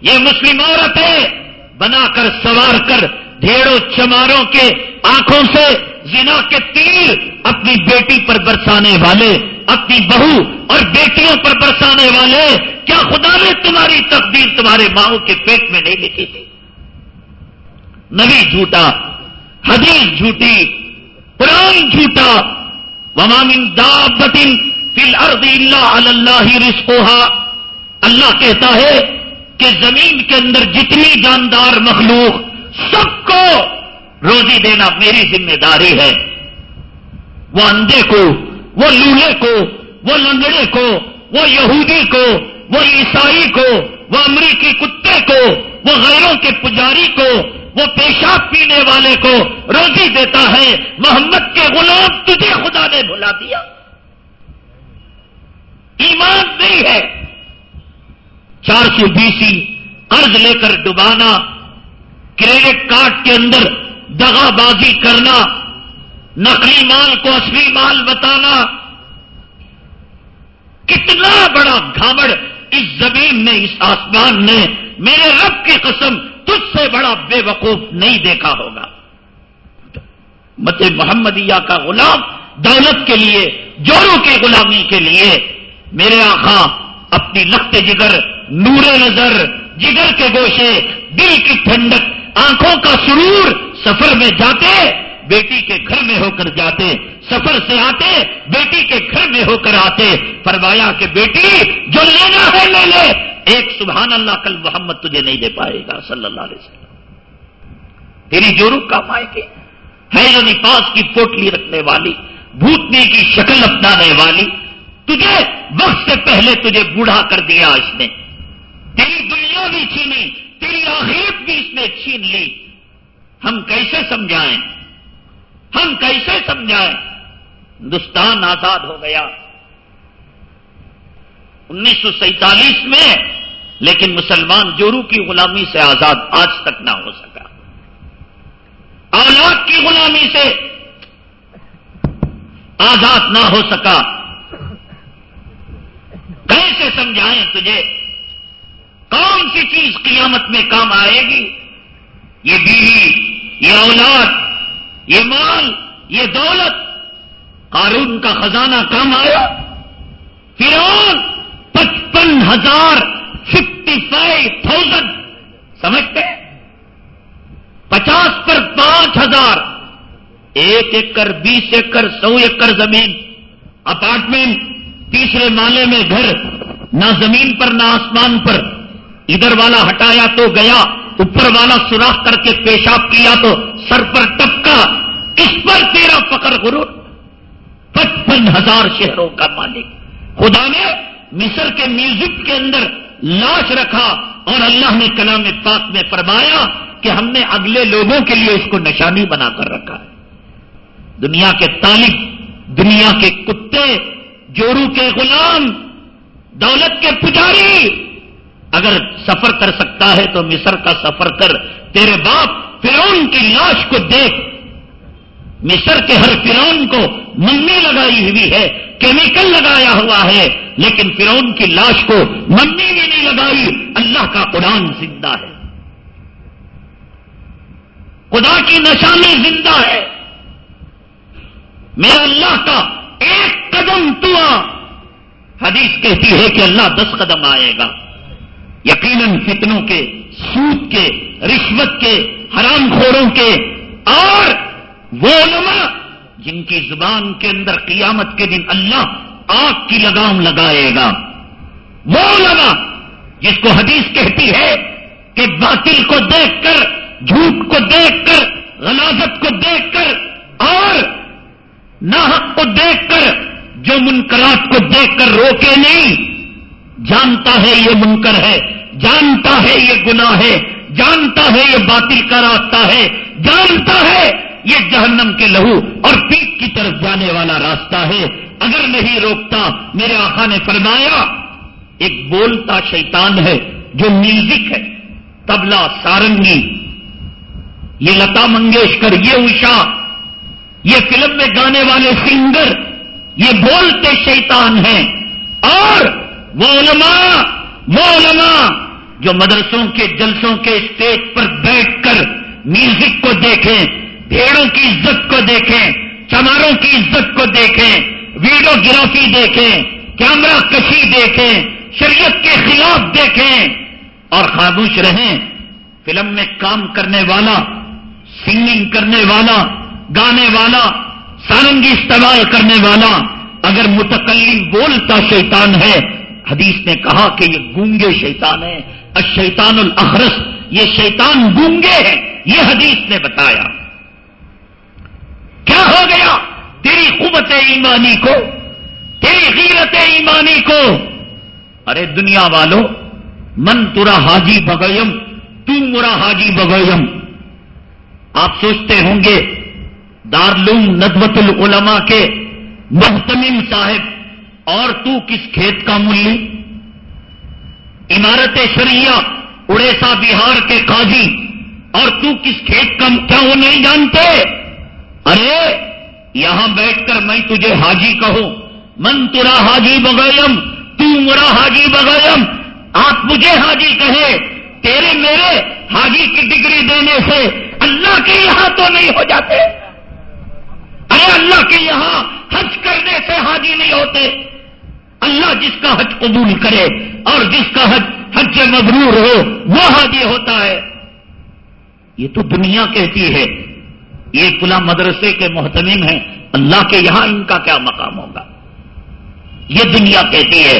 B: یہ مسلم عورتیں بنا کر سوار کر ڈھیڑوں چماروں کے آنکھوں سے زنا کے تیر اپنی بیٹی پر برسانے والے، اپنی بہو اور بیٹیوں پر برسانے والے، کیا خدا نے تمہاری تقدیر تمہارے ماؤں کے پیٹ میں نہیں لکھی تھی؟ نبی جھوٹا، حدیث جھوٹی، قرآن جھوٹا ومامن دا بتن فل ارد اللہ اللہ رسکوہا اللہ کہتا ہے کہ زمین کے اندر جتنی جاندار مخلوق سب کو روزی دینا میری ذمہ داری ہے۔ وہ اندھے کو، وہ لولے کو، وہ لنگڑے کو، وہ یہودی کو، وہ عیسائی کو، وہ امریکی کتے کو، وہ غیروں کے پجاری کو، وہ پیشاب پینے والے کو روزی دیتا ہے۔ محمد کے غلام تجھے خدا نے بلا دیا۔ ایمان نہیں ہے۔ چار سو بیسی قرض لے کر ڈبانا کریڈٹ کارڈ کے اندر دغا بازی کرنا، نقلی مال کو اصلی مال بتانا، کتنا بڑا گھاوڑ اس زمین نے، اس آسمان نے میرے رب کی قسم تجھ سے بڑا بے وقوف نہیں دیکھا ہوگا۔ مت محمدیہ کا غلام دولت کے لیے جوروں کی غلامی کے لیے میرے آخا اپنی لخت جگر، نور نظر، جگر کے گوشے، دل کی ٹھنڈک آنکھوں کا سرور سفر میں جاتے، بیٹی کے گھر میں ہو کر جاتے، سفر سے آتے، بیٹی کے گھر میں ہو کر آتے۔ فرمایا کہ بیٹی، جو لینا ہے لے لے۔ ایک سبحان اللہ کل محمد تجھے نہیں دے پائے گا، صلی اللہ علیہ وسلم۔ تیری جورو کام آئے گی ہے جو نفاس کی پوٹلی رکھنے والی بھوتنی کی شکل اپنانے والی۔ تجھے وقت سے پہلے تجھے بوڑھا کر دیا اس نے۔ تیری دنیا بھی چھینی۔ تیری آخرت بھی اس نے چھین لی۔ ہم کیسے سمجھائیں؟ ہم کیسے سمجھائیں؟ ہندوستان آزاد ہو گیا۔ انیس سو سینتالیس میں، لیکن مسلمان جورو کی غلامی سے آزاد آج تک نہ ہو سکا۔ اولاد کی غلامی سے آزاد نہ ہو سکا۔ کیسے سمجھائیں تجھے؟ کون سی چیز قیامت میں کام آئے گی؟ یہ بیوی، یہ اولاد، یہ مال، یہ دولت۔ قارون کا خزانہ کام آیا؟ فرون پچپن ہزار ففٹی فائیو تھاؤزینڈ سمجھتے پچاس پر پانچ ہزار، ایک ایکڑ، بیس ایکڑ، سو ایکڑ زمین۔ اپارٹمنٹ، تیسرے مالے میں گھر، نہ زمین پر، نہ آسمان پر۔ ادھر والا ہٹایا تو گیا، اوپر والا سوراخ کر کے پیشاب کیا تو سر پر ٹپکا، اس پر تیرا پکڑ غرور۔ پچپن ہزار شہروں کا مالک۔ خدا نے مصر کے میوزک کے اندر لاش رکھا اور اللہ نے کلام پاک میں فرمایا کہ ہم نے اگلے لوگوں کے لیے اس کو نشانی بنا کر رکھا ہے۔ دنیا کے طالب، دنیا کے کتے جورو کے غلام، دولت کے پجاری اگر سفر کر سکتا ہے تو مصر کا سفر کر، تیرے باپ فرون کی لاش کو دیکھ۔ مصر کے ہر فرون کو ممی لگائی ہوئی ہے، کیمیکل لگایا ہوا ہے، لیکن فرون کی لاش کو ممی بھی نہیں لگائی۔ اللہ کا قرآن زندہ ہے۔ خدا کی نشانی زندہ ہے۔ میرا اللہ کا ایک قدم تو حدیث کہتی ہے کہ اللہ دس قدم آئے گا۔ یقیناً فتنوں کے، سود کے، رشوت کے، حرام خوروں کے، اور وہ علماء جن کی زبان کے اندر قیامت کے دن اللہ آگ کی لگام لگائے گا۔ وہ علماء جس کو حدیث کہتی ہے کہ باطل کو دیکھ کر، جھوٹ کو دیکھ کر غلازت کو دیکھ کر، اور ناحق کو دیکھ کر، جو منکرات کو دیکھ کر روکے نہیں جانتا ہے یہ منکر ہے، جانتا ہے یہ گناہ ہے، جانتا ہے یہ باطل کا راستہ ہے، جانتا ہے یہ جہنم کے لہو اور پیٹ کی طرف جانے والا راستہ ہے۔ اگر نہیں روکتا، میرے آقا نے فرمایا، ایک بولتا شیطان ہے جو میوزک ہے، تبلا، سارنگی۔ یہ لتا منگیشکر، یہ اوشا یہ فلم میں گانے والے سنگر، یہ بولتے شیطان ہیں۔ اور وہ علماء وہ علماء جو مدرسوں کے جلسوں کے اسٹیج پر بیٹھ کر میوزک کو دیکھیں، بھیڑوں کی عزت کو دیکھیں، چماروں کی عزت کو دیکھیں ویڈیو گرافی دیکھیں، کیمرہ کشی دیکھیں، شریعت کے خلاف دیکھیں اور خاموش رہیں، فلم میں کام کرنے والا، سنگنگ کرنے والا، گانے والا سارنگی استعمال کرنے والا، اگر متقلی بولتا شیطان ہے حدیث نے کہا کہ یہ گونگے شیطان ہے الشیطان الاخرس، یہ شیطان گونگے ہیں، یہ حدیث نے بتایا۔ کیا ہو گیا؟ تیری قوت ایمانی کو، تیری غیرت ایمانی کو۔ ارے دنیا والو، من ترا حاجی بغیم تم مرا حاجی بغیم۔ آپ سوچتے ہوں گے دارلوم ندوت العلماء کے محتمم صاحب اور تو کس کھیت کا ملی؟ عمارت شریعہ، اڑیسہ بہار کے قاضی، اور تو کس کھیت کا کیا وہ نہیں جانتے؟ ارے، یہاں بیٹھ کر میں تجھے حاجی کہوں۔ من ترا حاجی بغیم تو مرا حاجی بغیم آپ مجھے حاجی کہے تیرے میرے حاجی کی ڈگری دینے سے اللہ کے یہاں تو نہیں ہو جاتے؟ ارے، اللہ کے یہاں حج کرنے سے حاجی نہیں ہوتے۔ اللہ جس کا حج قبول کرے اور جس کا حج حج مبرور ہو، وہ حاجی ہوتا ہے۔ یہ تو دنیا کہتی ہے۔ یہ کلا مدرسے کے محتمیم ہیں۔ اللہ کے یہاں ان کا کیا مقام ہوگا؟ یہ دنیا کہتی ہے۔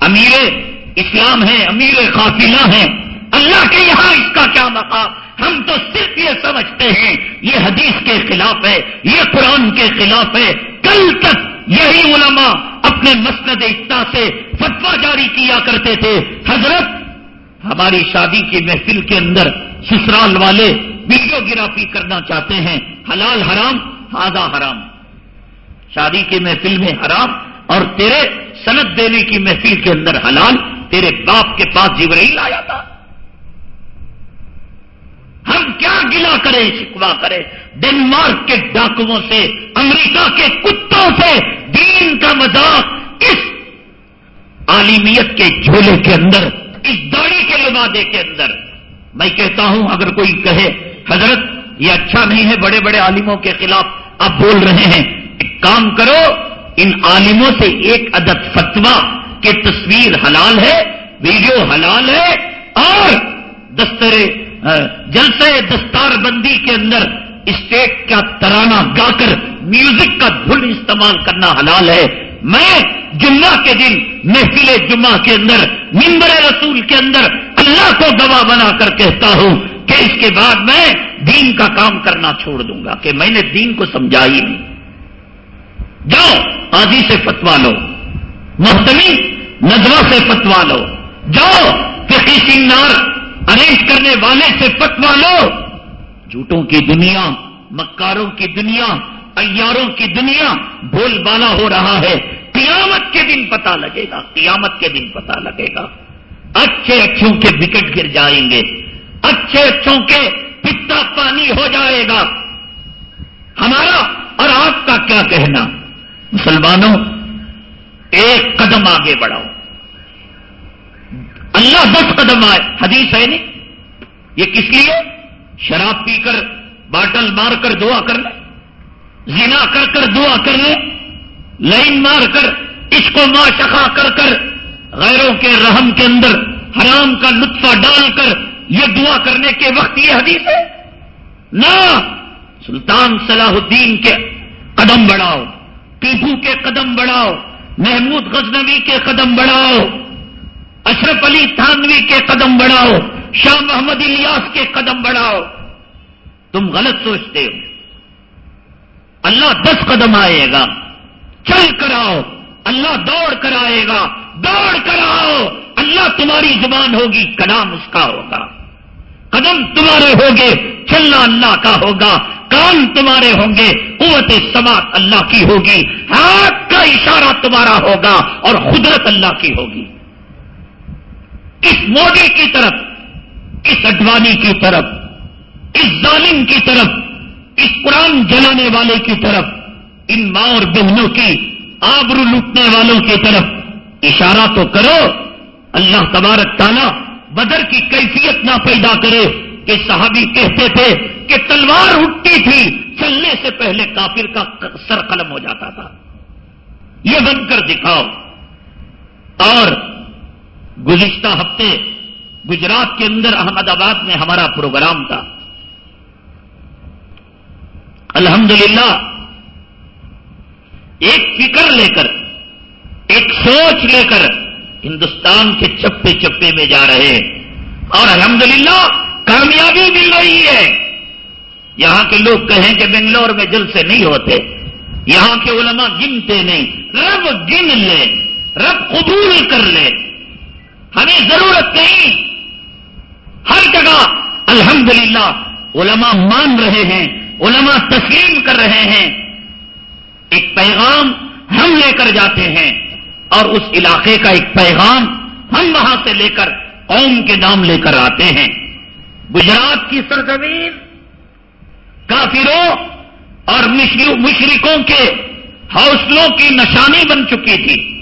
B: امیر اسلام ہے امیر قافلہ ہیں۔ اللہ کے یہاں اس کا کیا مقام؟ ہم تو صرف یہ سمجھتے ہیں، یہ حدیث کے خلاف ہے، یہ قرآن کے خلاف ہے۔ کل تک یہی علماء اپنے مسند اقتا سے فتوا جاری کیا کرتے تھے۔ حضرت، ہماری شادی کی محفل کے اندر سسرال والے ویڈیوگرافی کرنا چاہتے ہیں۔ حلال حرام ہاضا حرام۔ شادی کی محفل میں حرام اور تیرے سند دینے کی محفل کے اندر حلال، تیرے باپ کے پاس جبرائیل آیا تھا۔ ہم کیا گلا کریں شکوا کریں۔ ڈنمارک کے ڈاکوؤں سے، امریکہ کے کتوں سے دین کا مذاق اس عالمیت کے جھولے کے اندر، اس داڑھی کے لبادے کے اندر۔ میں کہتا ہوں، اگر کوئی کہے، حضرت، یہ اچھا نہیں ہے، بڑے بڑے عالموں کے خلاف آپ بول رہے ہیں۔ ایک کام کرو، ان عالموں سے ایک عدد فتوا کہ تصویر حلال ہے، ویڈیو حلال ہے، اور دسترے جلسے دستار بندی کے اندر اسٹیٹ کا ترانہ گا کر میوزک کا دھل استعمال کرنا حلال ہے۔ میں جمعہ کے دن محفل جمعہ کے اندر ممبر رسول کے اندر اللہ کو گواہ بنا کر کہتا ہوں کہ اس کے بعد میں دین کا کام کرنا چھوڑ دوں گا، کہ میں نے دین کو سمجھا ہی نہیں۔ جاؤ آدھی سے فتوا لو، محتمی ندوا سے فتوا لو۔ جاؤ کسی سنگار، ارینج کرنے والے سے فتوا لو۔ جھوٹوں کی دنیا، مکاروں کی دنیا ایاروں کی دنیا بول بالا ہو رہا ہے۔ قیامت کے دن پتا لگے گا، قیامت کے دن پتا لگے گا۔ اچھے اچھوں کے وکٹ گر جائیں گے۔ اچھے اچھوں کے پتا پانی ہو جائے گا۔ ہمارا اور آپ کا کیا کہنا؟ مسلمانوں، ایک قدم آگے بڑھاؤ۔ اللہ دس قدم آئے۔ حدیث ہے نہیں؟ یہ کس لیے؟ شراب پی کر، باٹل مار کر دعا کر لیں زنا کر کر دعا کر لیں لائن مار کر اس کو ماں شخا کر کر، غیروں کے رحم کے اندر حرام کا لطفہ ڈال کر یہ دعا کرنے کے وقت یہ حدیث ہے۔ نہ سلطان صلاح الدین کے قدم بڑھاؤ ٹیپو کے قدم بڑھاؤ، محمود غزنوی کے قدم بڑھاؤ، اشرف علی تھانوی کے قدم بڑھاؤ شاہ محمد الیاس کے قدم بڑھاؤ۔ تم غلط سوچتے ہو۔ اللہ دس قدم آئے گا۔ چل کر آؤ۔ اللہ دوڑ کر آئے گا۔ دوڑ کر آؤ۔ اللہ تمہاری زبان ہوگی۔ کلام اس کا ہوگا۔ قدم تمہارے ہوگے۔ چلنا اللہ کا ہوگا۔ کام تمہارے ہوں گے۔ قوت سماعت اللہ کی ہوگی۔ ہاتھ کا اشارہ تمہارا ہوگا اور قدرت اللہ کی ہوگی۔ اس مودی کی طرف اس اڈوانی کی طرف، اس ظالم کی طرف، اس قرآن جلانے والے کی طرف، ان ماں اور بہنوں کی آبرو لوٹنے والوں کی طرف اشارہ تو کرو۔ اللہ تبارک تعالیٰ بدر کی کیفیت نہ پیدا کرے کہ صحابی کہتے تھے کہ تلوار اٹھتی تھی، چلنے سے پہلے کافر کا سر قلم ہو جاتا تھا۔ یہ بن کر دکھاؤ۔ اور گزشتہ ہفتے گجرات کے اندر احمد آباد میں ہمارا پروگرام تھا۔ الحمدللہ، ایک فکر لے کر، ایک سوچ لے کر ہندوستان کے چپے چپے میں جا رہے ہیں۔ اور الحمدللہ، کامیابی مل رہی ہے۔ یہاں کے لوگ کہیں کہ بنگلور میں جل سے نہیں ہوتے۔ یہاں کے علماء گنتے نہیں۔ رب گن لے، رب قبول کر لے۔ ہمیں ضرورت نہیں ہر جگہ الحمدللہ علماء مان رہے ہیں، علماء تسلیم کر رہے ہیں۔ ایک پیغام ہم لے کر جاتے ہیں اور اس علاقے کا ایک پیغام ہم وہاں سے لے کر قوم کے نام لے کر آتے ہیں۔ گجرات کی سرزمین کافروں اور مشرقوں کے حوصلوں کی نشانی بن چکی تھی۔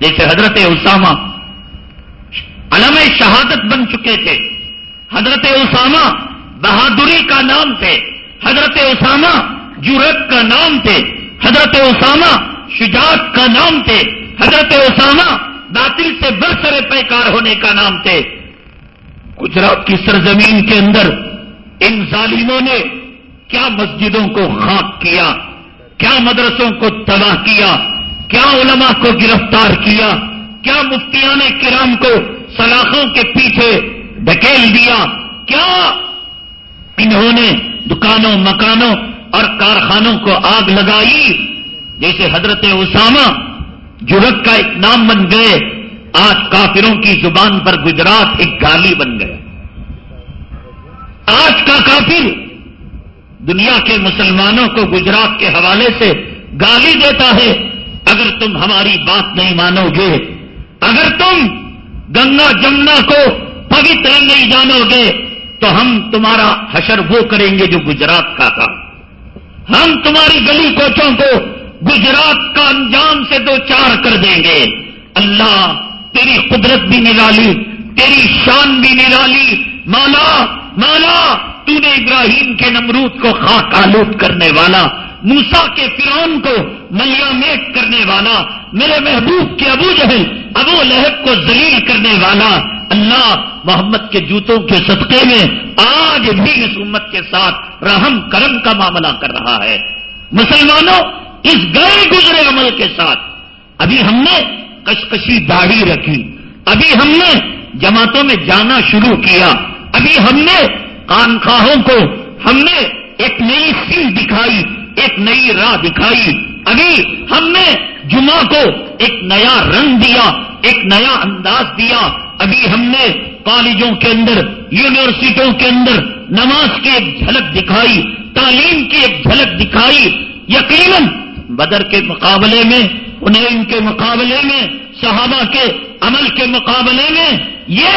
B: جیسے حضرت اسامہ علم شہادت بن چکے تھے۔ حضرت اسامہ بہادری کا نام تھے۔ حضرت اسامہ جورت کا نام تھے۔ حضرت اسامہ شجاعت کا نام تھے۔ حضرت اسامہ باطل سے برسر پیکار ہونے کا نام تھے۔ گجرات کی سرزمین کے اندر ان ظالموں نے کیا مسجدوں کو خاک کیا کیا مدرسوں کو تباہ کیا کیا علماء کو گرفتار کیا کیا مفتیان کرام کو سلاخوں کے پیچھے ڈھکیل دیا۔ کیا؟ انہوں نے دکانوں، مکانوں اور کارخانوں کو آگ لگائی۔ جیسے حضرت اسامہ جرت کا ایک نام بن گئے، آج کافروں کی زبان پر گجرات ایک گالی بن گئے۔ آج کا کافر دنیا کے مسلمانوں کو گجرات کے حوالے سے گالی دیتا ہے۔ اگر تم ہماری بات نہیں مانو گے، اگر تم گنگا جمنا کو پوتر نہیں جانو گے تو ہم تمہارا حشر وہ کریں گے جو گجرات کا تھا۔ ہم تمہاری گلی کوچوں کو گجرات کا انجام سے دو چار کر دیں گے۔ اللہ تیری قدرت بھی نرالی تیری شان بھی نرالی مالا مالا تو نے ابراہیم کے نمرود کو خاک آلود کرنے والا موسا کے فرون کو ملیا میٹ کرنے والا، میرے محبوب کے ابو جہل ابو لہب کو ذلیل کرنے والا اللہ محمد کے جوتوں کے صدقے میں آج بھی اس امت کے ساتھ رحم کرم کا معاملہ کر رہا ہے۔ مسلمانوں، اس گئے گزرے عمل کے ساتھ ابھی ہم نے کشکشی داڑھی رکھی، ابھی ہم نے جماعتوں میں جانا شروع کیا، ابھی ہم نے کانخواہوں کو ہم نے ایک نئی سیل دکھائی، ایک نئی راہ دکھائی ابھی ہم نے جمعہ کو ایک نیا رنگ دیا، ایک نیا انداز دیا۔ ابھی ہم نے کالجوں کے اندر، یونیورسٹیوں کے اندر نماز کی ایک جھلک دکھائی، تعلیم کی ایک جھلک دکھائی۔ یقیناً بدر کے مقابلے میں انہیں کے مقابلے میں، صحابہ کے عمل کے مقابلے میں یہ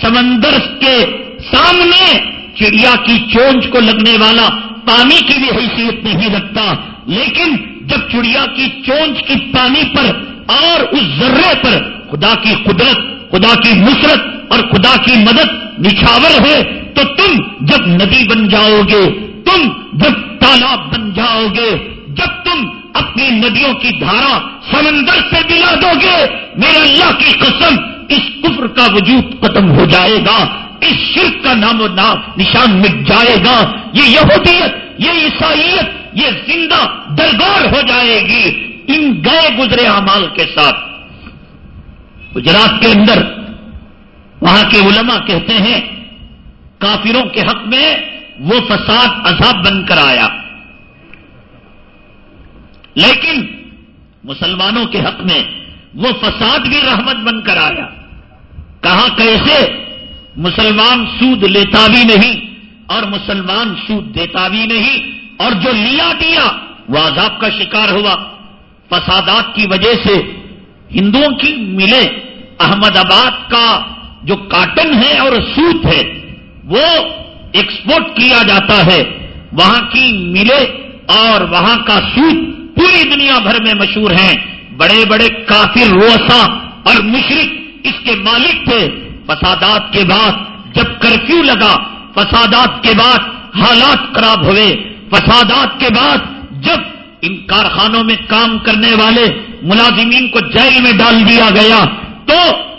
B: سمندر کے سامنے چڑیا کی چونچ کو لگنے والا پانی کی بھی حیثیت نہیں رکھتا۔ لیکن جب چڑیا کی چونچ کی پانی پر اور اس ذرے پر خدا کی قدرت، خدا کی نصرت اور خدا کی مدد نچھاور ہے، تو تم جب ندی بن جاؤ گے، تم جب تالاب بن جاؤ گے، جب تم اپنی ندیوں کی دھارا سمندر سے ملا دو گے میرے اللہ کی قسم اس کفر کا وجود ختم ہو جائے گا، اس شرک کا نام و نام نشان مٹ جائے گا۔ یہ یہودیت، یہ عیسائیت یہ زندہ درگور ہو جائے گی ان گئے گزرے اعمال کے ساتھ۔ گجرات کے اندر وہاں کے علماء کہتے ہیں، کافروں کے حق میں وہ فساد عذاب بن کر آیا۔ لیکن مسلمانوں کے حق میں وہ فساد بھی رحمت بن کر آیا۔ کہا کیسے؟ مسلمان سود لیتا بھی نہیں اور مسلمان سود دیتا بھی نہیں۔ اور جو لیا دیا وہ عذاب کا شکار ہوا، فسادات کی وجہ سے ہندوؤں کی ملے احمد آباد کا جو کاٹن ہے اور سوت ہے، وہ ایکسپورٹ کیا جاتا ہے۔ وہاں کی ملے اور وہاں کا سوت پوری دنیا بھر میں مشہور ہیں۔ بڑے بڑے کافر روسا اور مشرق اس کے مالک تھے۔ فسادات کے بعد جب کرفیو لگا، فسادات کے بعد حالات خراب ہوئے۔ فسادات کے بعد جب ان کارخانوں میں کام کرنے والے ملازمین کو جیل میں ڈال دیا گیا، تو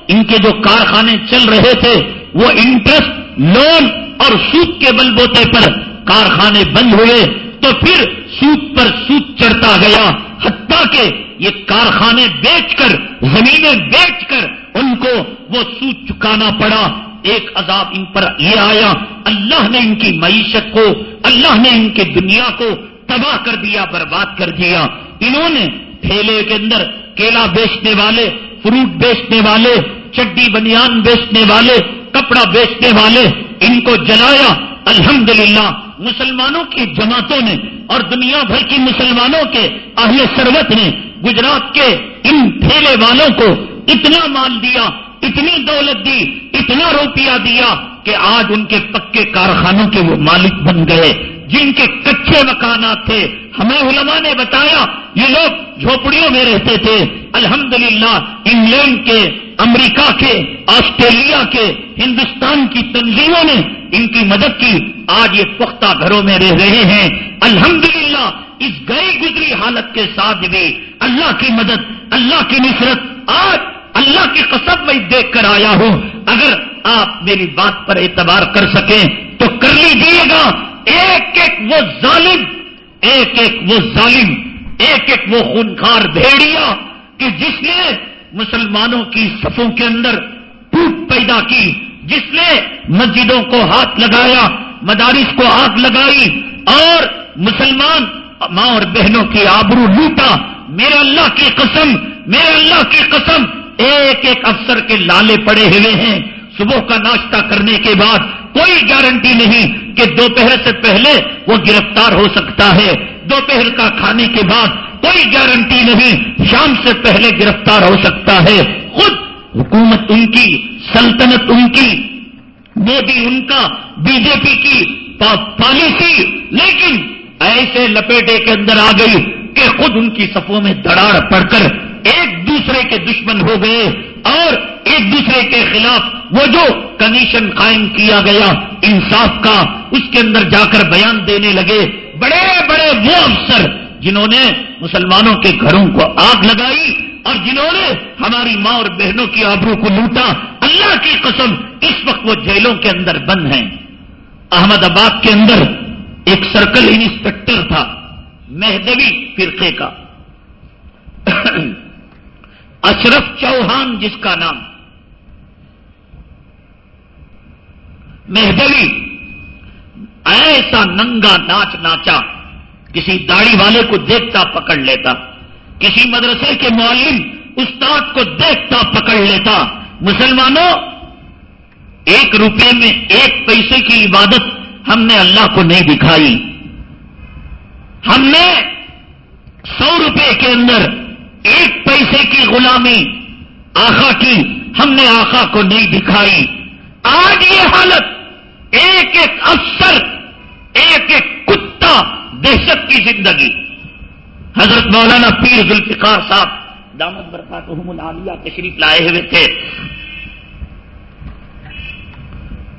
B: ان کے جو کارخانے چل رہے تھے، وہ انٹرسٹ، لون اور سود کے بل بوتے پر کارخانے بند ہوئے، تو پھر سود پر سود چڑھتا گیا۔ حتیٰ کہ یہ کارخانے بیچ کر، زمینیں بیچ کر ان کو وہ سود چکانا پڑا۔ ایک عذاب ان پر یہ آیا، اللہ نے ان کی معیشت کو، اللہ نے ان کے دنیا کو تباہ کر دیا، برباد کر دیا۔ انہوں نے ٹھیلے کے اندر کیلا بیچنے والے، فروٹ بیچنے والے، چڈی بنیان بیچنے والے، کپڑا بیچنے والے ان کو جلایا۔ الحمدللہ، مسلمانوں کی جماعتوں نے اور دنیا بھر کی مسلمانوں کے اہل سروت نے، گجرات کے ان ٹھیلے والوں کو اتنا مال دیا۔ اتنی دولت دی، اتنا روپیہ دیا کہ آج ان کے پکے کارخانوں کے وہ مالک بن گئے۔ جن کے کچے مکانات تھے۔ ہمیں علماء نے بتایا، یہ لوگ جھوپڑیوں میں رہتے تھے۔ الحمدللہ، انگلینڈ کے، امریکہ کے، آسٹریلیا کے، ہندوستان کی تنظیموں نے ان کی مدد کی۔ آج یہ پختہ گھروں میں رہ رہے ہیں۔ الحمدللہ، اس گئے گزری حالت کے ساتھ بھی اللہ کی مدد، اللہ کی نصرت آج اللہ کی قسم میں دیکھ کر آیا ہوں، اگر آپ میری بات پر اعتبار کر سکیں تو کر لیجیے گا۔ ایک ایک وہ ظالم، ایک ایک وہ ظالم، ایک ایک وہ خونخار بھیڑیا کہ جس نے مسلمانوں کی صفوں کے اندر ٹوٹ پیدا کی، جس نے مسجدوں کو ہاتھ لگایا، مدارس کو آگ لگائی اور مسلمان ماں اور بہنوں کی آبرو لوٹا۔ میرے اللہ کی قسم میرے اللہ کی قسم ایک ایک افسر کے لالے پڑے ہوئے ہیں۔ صبح کا ناشتہ کرنے کے بعد کوئی گارنٹی نہیں کہ دوپہر سے پہلے وہ گرفتار ہو سکتا ہے۔ دوپہر کا کھانے کے بعد کوئی گارنٹی نہیں، شام سے پہلے گرفتار ہو سکتا ہے۔ خود حکومت ان کی، سلطنت ان کی، مودی ان کا، بی جے پی کی پالیسی۔ لیکن ایسے لپیٹے کے اندر آ گئی کہ خود ان کی صفوں میں دراڑ پڑ کر ایک دوسرے کے دشمن ہو گئے اور ایک دوسرے کے خلاف وہ جو کمیشن قائم کیا گیا انصاف کا، اس کے اندر جا کر بیان دینے لگے بڑے بڑے وہ افسر جنہوں نے مسلمانوں کے گھروں کو آگ لگائی اور جنہوں نے ہماری ماں اور بہنوں کی آبروں کو لوٹا۔ اللہ کی قسم، اس وقت وہ جیلوں کے اندر بند ہیں۔ احمد آباد کے اندر ایک سرکل انسپیکٹر تھا، مہدوی فرقے کا۔ اشرف چوہان جس کا نام مہدوی ایسا ننگا ناچ ناچا، کسی داڑھی والے کو دیکھتا پکڑ لیتا، کسی مدرسے کے معلم استاد کو دیکھتا پکڑ لیتا۔ مسلمانوں، ایک روپے میں ایک پیسے کی عبادت ہم نے اللہ کو نہیں دکھائی۔ ہم نے سو روپے کے اندر ایک پیسے کی غلامی آخا کی، ہم نے آخا کو نہیں دکھائی۔ آج یہ حالت، ایک ایک افسر، ایک ایک کتا دہشت کی زندگی۔ حضرت مولانا پیر ذوالفقار صاحب دامت برکات العالیہ تشریف لائے ہوئے تھے۔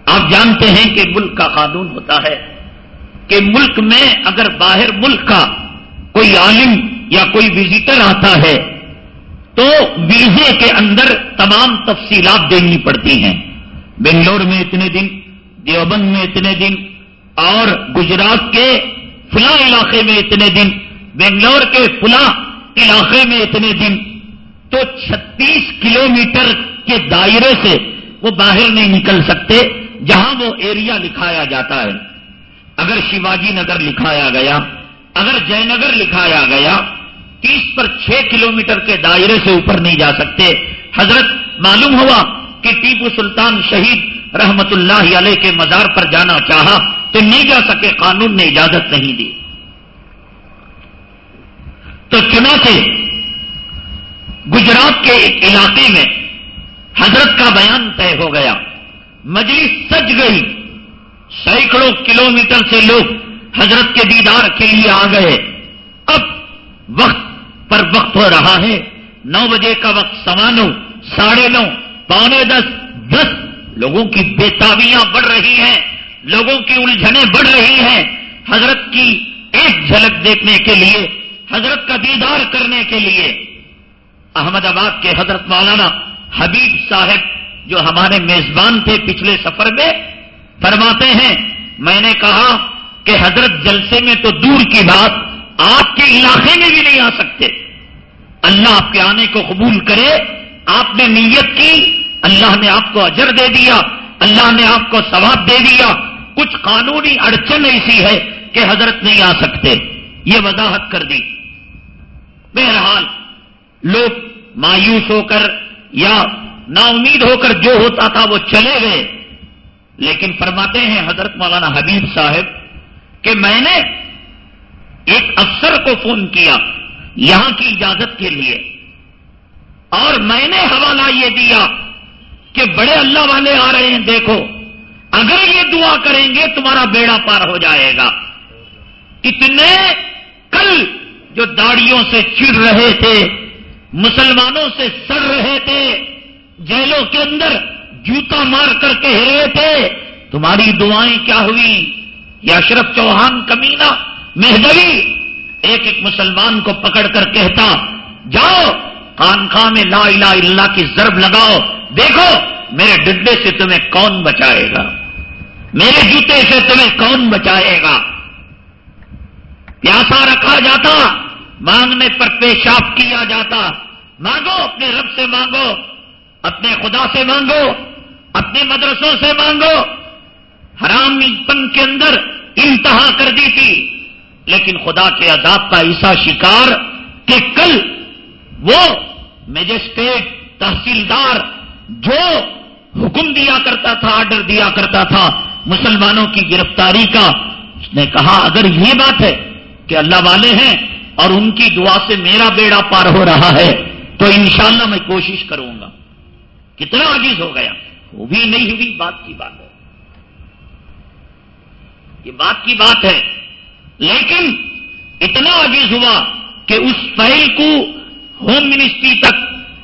B: آپ جانتے ہیں کہ ملک کا قانون ہوتا ہے کہ ملک میں اگر باہر ملک کا کوئی عالم یا کوئی وزٹر آتا ہے تو ویزے کے اندر تمام تفصیلات دینی پڑتی ہیں۔ بنگلور میں اتنے دن، دیوبند میں اتنے دن، اور گجرات کے فلاں علاقے میں اتنے دن، بنگلور کے فلاں علاقے میں اتنے دن۔ تو چھتیس کلومیٹر کے دائرے سے وہ باہر نہیں نکل سکتے، جہاں وہ ایریا لکھایا جاتا ہے۔ اگر شیواجی نگر لکھایا گیا، اگر جے نگر لکھایا گیا تیس پر چھ کلومیٹر کے دائرے سے اوپر نہیں جا سکتے۔ حضرت، معلوم ہوا کہ ٹیپو سلطان شہید رحمت اللہ علیہ کے مزار پر جانا چاہا تو نہیں جا سکے، قانون نے اجازت نہیں دی۔ تو چنانچہ گجرات کے ایک علاقے میں حضرت کا بیان طے ہو گیا۔ مجلس سج گئی۔ سینکڑوں کلومیٹر سے لوگ حضرت کے دیدار کے لیے آ گئے۔ اب وقت پر وقت ہو رہا ہے۔ نو بجے کا وقت سوا نو، ساڑھے نو، پونے دس دس۔ لوگوں کی بےتابیاں بڑھ رہی ہیں، لوگوں کی الجھنیں بڑھ رہی ہیں۔ حضرت کی ایک جھلک دیکھنے کے لیے، حضرت کا دیدار کرنے کے لیے۔ احمد آباد کے حضرت مولانا حبیب صاحب جو ہمارے میزبان تھے پچھلے سفر میں، فرماتے ہیں، میں نے کہا کہ حضرت جلسے میں تو دور کی بات آپ کے علاقے میں بھی نہیں آ سکتے۔ اللہ آپ کے آنے کو قبول کرے، آپ نے نیت کی، اللہ نے آپ کو اجر دے دیا، اللہ نے آپ کو ثواب دے دیا۔ کچھ قانونی اڑچن ایسی ہے کہ حضرت نہیں آ سکتے۔ یہ وضاحت کر دی۔ بہرحال، لوگ مایوس ہو کر یا نا امید ہو کر جو ہوتا تھا وہ چلے گئے۔ لیکن فرماتے ہیں حضرت مولانا حبیب صاحب کہ میں نے ایک افسر کو فون کیا۔ یہاں کی اجازت کے لیے۔ اور میں نے حوالہ یہ دیا کہ بڑے اللہ والے آ رہے ہیں، دیکھو، اگر یہ دعا کریں گے تمہارا بیڑا پار ہو جائے گا۔ اتنے کل جو داڑیوں سے چڑ رہے تھے، مسلمانوں سے سڑ رہے تھے، جیلوں کے اندر جوتا مار کر کے ہرے تھے، تمہاری دعائیں کیا ہوئی؟ یا اشرف چوہان، کمینہ، مہدوی ایک ایک مسلمان کو پکڑ کر کہتا، جاؤ، خانخواہ میں لا الہ الا اللہ کی ضرب لگاؤ، دیکھو، میرے ڈڈے سے تمہیں کون بچائے گا؟ میرے جوتے سے تمہیں کون بچائے گا؟ پیاسا رکھا جاتا، مانگنے پر پیشاب کیا جاتا۔ مانگو، اپنے رب سے مانگو، اپنے خدا سے مانگو، اپنے مدرسوں سے مانگو۔ حرام پن کے اندر انتہا کر دی تھی۔ لیکن خدا کے عذاب کا ایسا شکار کہ کل وہ میجسٹریٹ تحصیلدار جو حکم دیا کرتا تھا، آرڈر دیا کرتا تھا مسلمانوں کی گرفتاری کا، اس نے کہا، اگر یہ بات ہے کہ اللہ والے ہیں اور ان کی دعا سے میرا بیڑا پار ہو رہا ہے، تو انشاءاللہ میں کوشش کروں گا۔ کتنا عزیز ہو گیا۔ وہ بھی نہیں ہوئی، بات کی بات ہے۔ یہ بات کی بات ہے۔ لیکن اتنا عزیز ہوا کہ اس فائل کو ہوم منسٹری تک،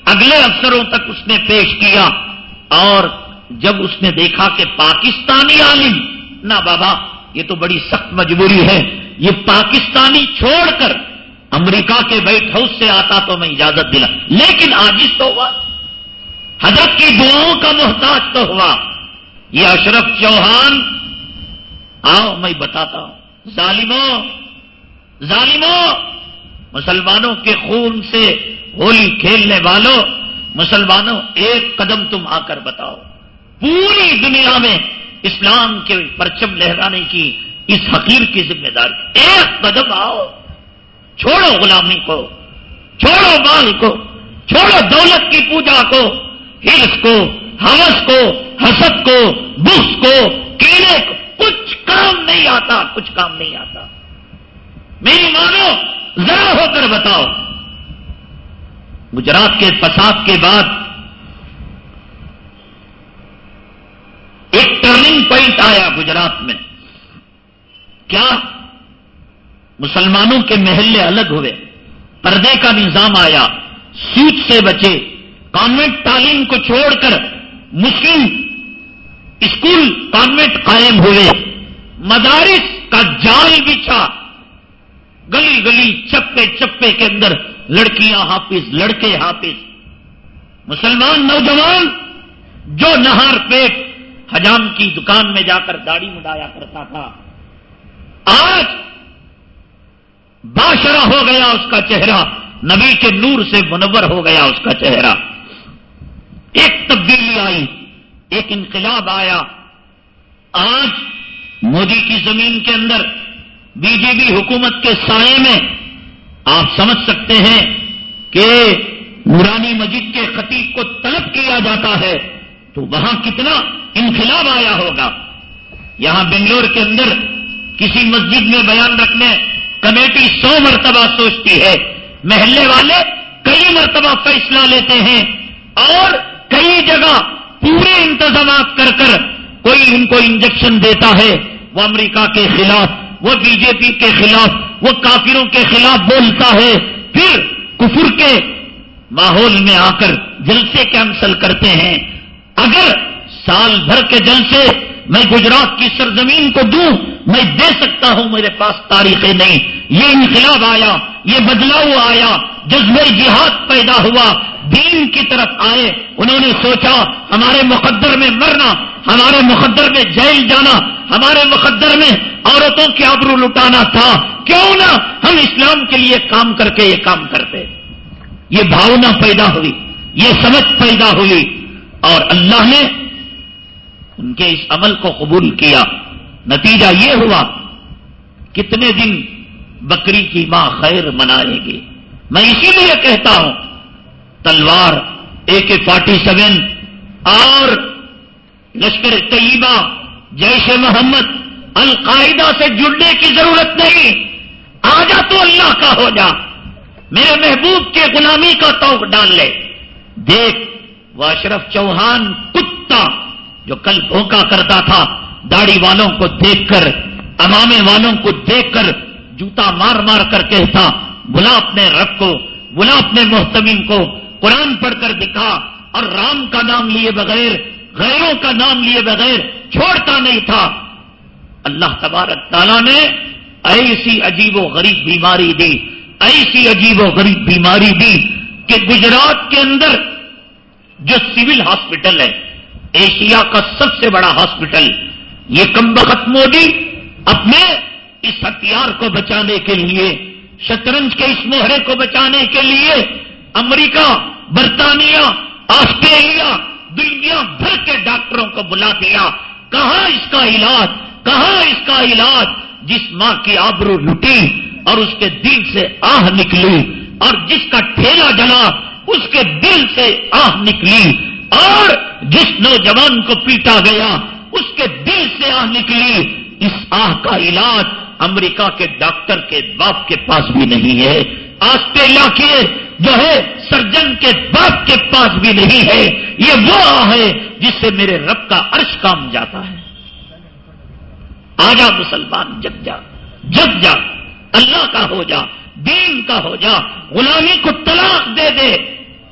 B: اگلے افسروں تک اس نے پیش کیا اور جب اس نے دیکھا کہ پاکستانی عالم، نہ بابا، یہ تو بڑی سخت مجبوری ہے، یہ پاکستانی چھوڑ کر امریکہ کے وائٹ ہاؤس سے آتا تو میں اجازت دلا۔ لیکن آج تو ہوا۔ حضرت کی دعاؤں کا محتاج تو ہوا۔ یہ اشرف چوہان، آؤ میں بتاتا ہوں۔ ظالموں ظالموں، مسلمانوں کے خون سے ہولی کھیلنے والوں، مسلمانوں، ایک قدم تم آ کر بتاؤ۔ پوری دنیا میں اسلام کے پرچم لہرانے کی، اس حقیر کی ذمہ داری ایک قدم آؤ۔ چھوڑو غلامی کو۔ چھوڑو مال کو۔ چھوڑو دولت کی پوجا کو۔ ہرس کو حوث کو، حسد کو بخ کو، کیڑے کو۔ کچھ کام نہیں آتا، کچھ کام نہیں آتا۔ میری مانو، ذرا ہو کر بتاؤ۔ گجرات کے فساد کے بعد ایک ٹرننگ پوائنٹ آیا گجرات میں۔ کیا مسلمانوں کے محلے الگ ہوئے؟ پردے کا نظام آیا۔ سوچ سے بچے۔ کانوینٹ تعلیم کو چھوڑ کر مسلم اسکول کانوینٹ قائم ہوئے۔ مدارس کا جال بچھا۔ گلی گلی چپے چپے کے اندر لڑکیاں حافظ، لڑکے حافظ۔ مسلمان نوجوان جو نہار پیٹ حجام کی دکان میں جا کر داڑھی مڈایا کرتا تھا، آج باشرہ ہو گیا اس کا چہرہ۔ نبی کے نور سے منور ہو گیا اس کا چہرہ۔ ایک تبدیلی آئی۔ ایک انقلاب آیا۔ آج مودی کی زمین کے اندر بی جے پی حکومت کے سائے میں آپ سمجھ سکتے ہیں کہ نورانی مسجد کے خطیب کو طلب کیا جاتا ہے تو وہاں کتنا انقلاب آیا ہوگا۔ یہاں بنگلور کے اندر کسی مسجد میں بیان رکھنے کمیٹی سو مرتبہ سوچتی ہے۔ محلے والے کئی مرتبہ فیصلہ لیتے ہیں اور کئی جگہ پورے انتظامات کر کر کوئی ان کو انجیکشن دیتا ہے، وہ امریکہ کے خلاف، وہ بی جے پی کے خلاف، وہ کافروں کے خلاف بولتا ہے۔ پھر کفر کے ماحول میں آ کر جلسے کینسل کرتے ہیں۔ اگر سال بھر کے جلسے میں گجرات کی سرزمین کو دوں، میں دے سکتا ہوں، میرے پاس تاریخیں نہیں۔ یہ انقلاب آیا، یہ بدلاؤ آیا جذبہ جہاد پیدا ہوا۔ دین کی طرف آئے، انہوں نے سوچا، ہمارے مقدر میں مرنا، ہمارے مقدر میں جیل جانا، ہمارے مقدر میں عورتوں کے آبرو لٹانا تھا، کیوں نہ ہم اسلام کے لیے کام کر کے یہ کام کرتے۔ یہ بھاونا پیدا ہوئی، یہ سمجھ پیدا ہوئی، اور اللہ نے ان کے اس عمل کو قبول کیا۔ نتیجہ یہ ہوا، کتنے دن بکری کی ماں خیر منائے گی۔ میں اسی لیے کہتا ہوں تلوار، اے کے فورٹی سیون، اور لشکر طیبہ، جیش محمد، القاعدہ سے جڑنے کی ضرورت نہیں۔ آ جا تو اللہ کا ہو جا۔ میرے محبوب کے غلامی کا توق ڈال لے۔ دیکھ، وہ اشرف چوہان کتا جو کل دھوکا کرتا تھا، داڑھی والوں کو دیکھ کر، امامے والوں کو دیکھ کر جوتا مار مار کر کہتا، بلا اپنے رب کو، بلا اپنے محتمین کو قرآن پڑھ کر دکھا اور رام کا نام لیے بغیر، غیروں کا نام لیے بغیر چھوڑتا نہیں تھا۔ اللہ تبارک تعالیٰ نے ایسی عجیب و غریب بیماری دی، ایسی عجیب و غریب بیماری دی کہ گجرات کے اندر جو سول ہاسپٹل ہے، ایشیا کا سب سے بڑا ہاسپٹل، یہ کم بخت مودی اپنے اس ہتھیار کو بچانے کے لیے، شطرنج کے اس موہرے کو بچانے کے لیے امریکہ، برطانیہ، آسٹریلیا، دنیا بھر کے ڈاکٹروں کو بلا دیا۔ کہاں اس کا علاج؟ کہاں اس کا علاج؟ جس ماں کی آبرو لٹی اور اس کے دل سے آہ نکلی اور جس کا ٹھیلا جلا، اس کے دل سے آہ نکلی اور جس نوجوان کو پیٹا گیا، اس کے دل سے آہ نکلی۔ اس آہ کا علاج امریکہ کے ڈاکٹر کے باپ کے پاس بھی نہیں ہے، آسٹریلیا کے جو ہے سرجن کے باپ کے پاس بھی نہیں ہے، یہ وہ آہ ہے جس سے میرے رب کا عرش کام جاتا ہے۔ آجا مسلمان، جگ جا جگ جا، اللہ کا ہو جا، دین کا ہو جا، غلامی کو طلاق دے دے۔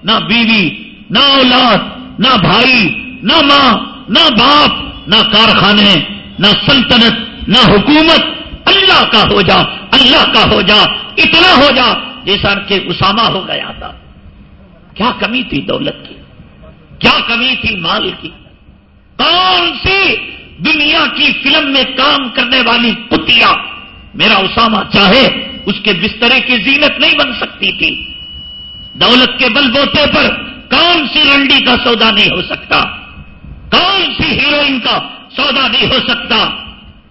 B: نہ بیوی، نہ اولاد، نہ بھائی، نہ ماں، نہ باپ، نہ کارخانے، نہ سلطنت، نہ حکومت۔ اللہ کا ہو جا، اللہ کا ہو جا، اتنا ہو جا۔ جیسا کہ اسامہ ہو گیا تھا۔ کیا کمی تھی دولت کی؟ کیا کمی تھی مال کی؟ کون سی دنیا کی فلم میں کام کرنے والی کتیا میرا اسامہ چاہے اس کے بسترے کی زینت نہیں بن سکتی تھی۔ دولت کے بل بوتے پر کون سی رنڈی کا سودا نہیں ہو سکتا؟ کون سی ہیروئن کا سودا نہیں ہو سکتا؟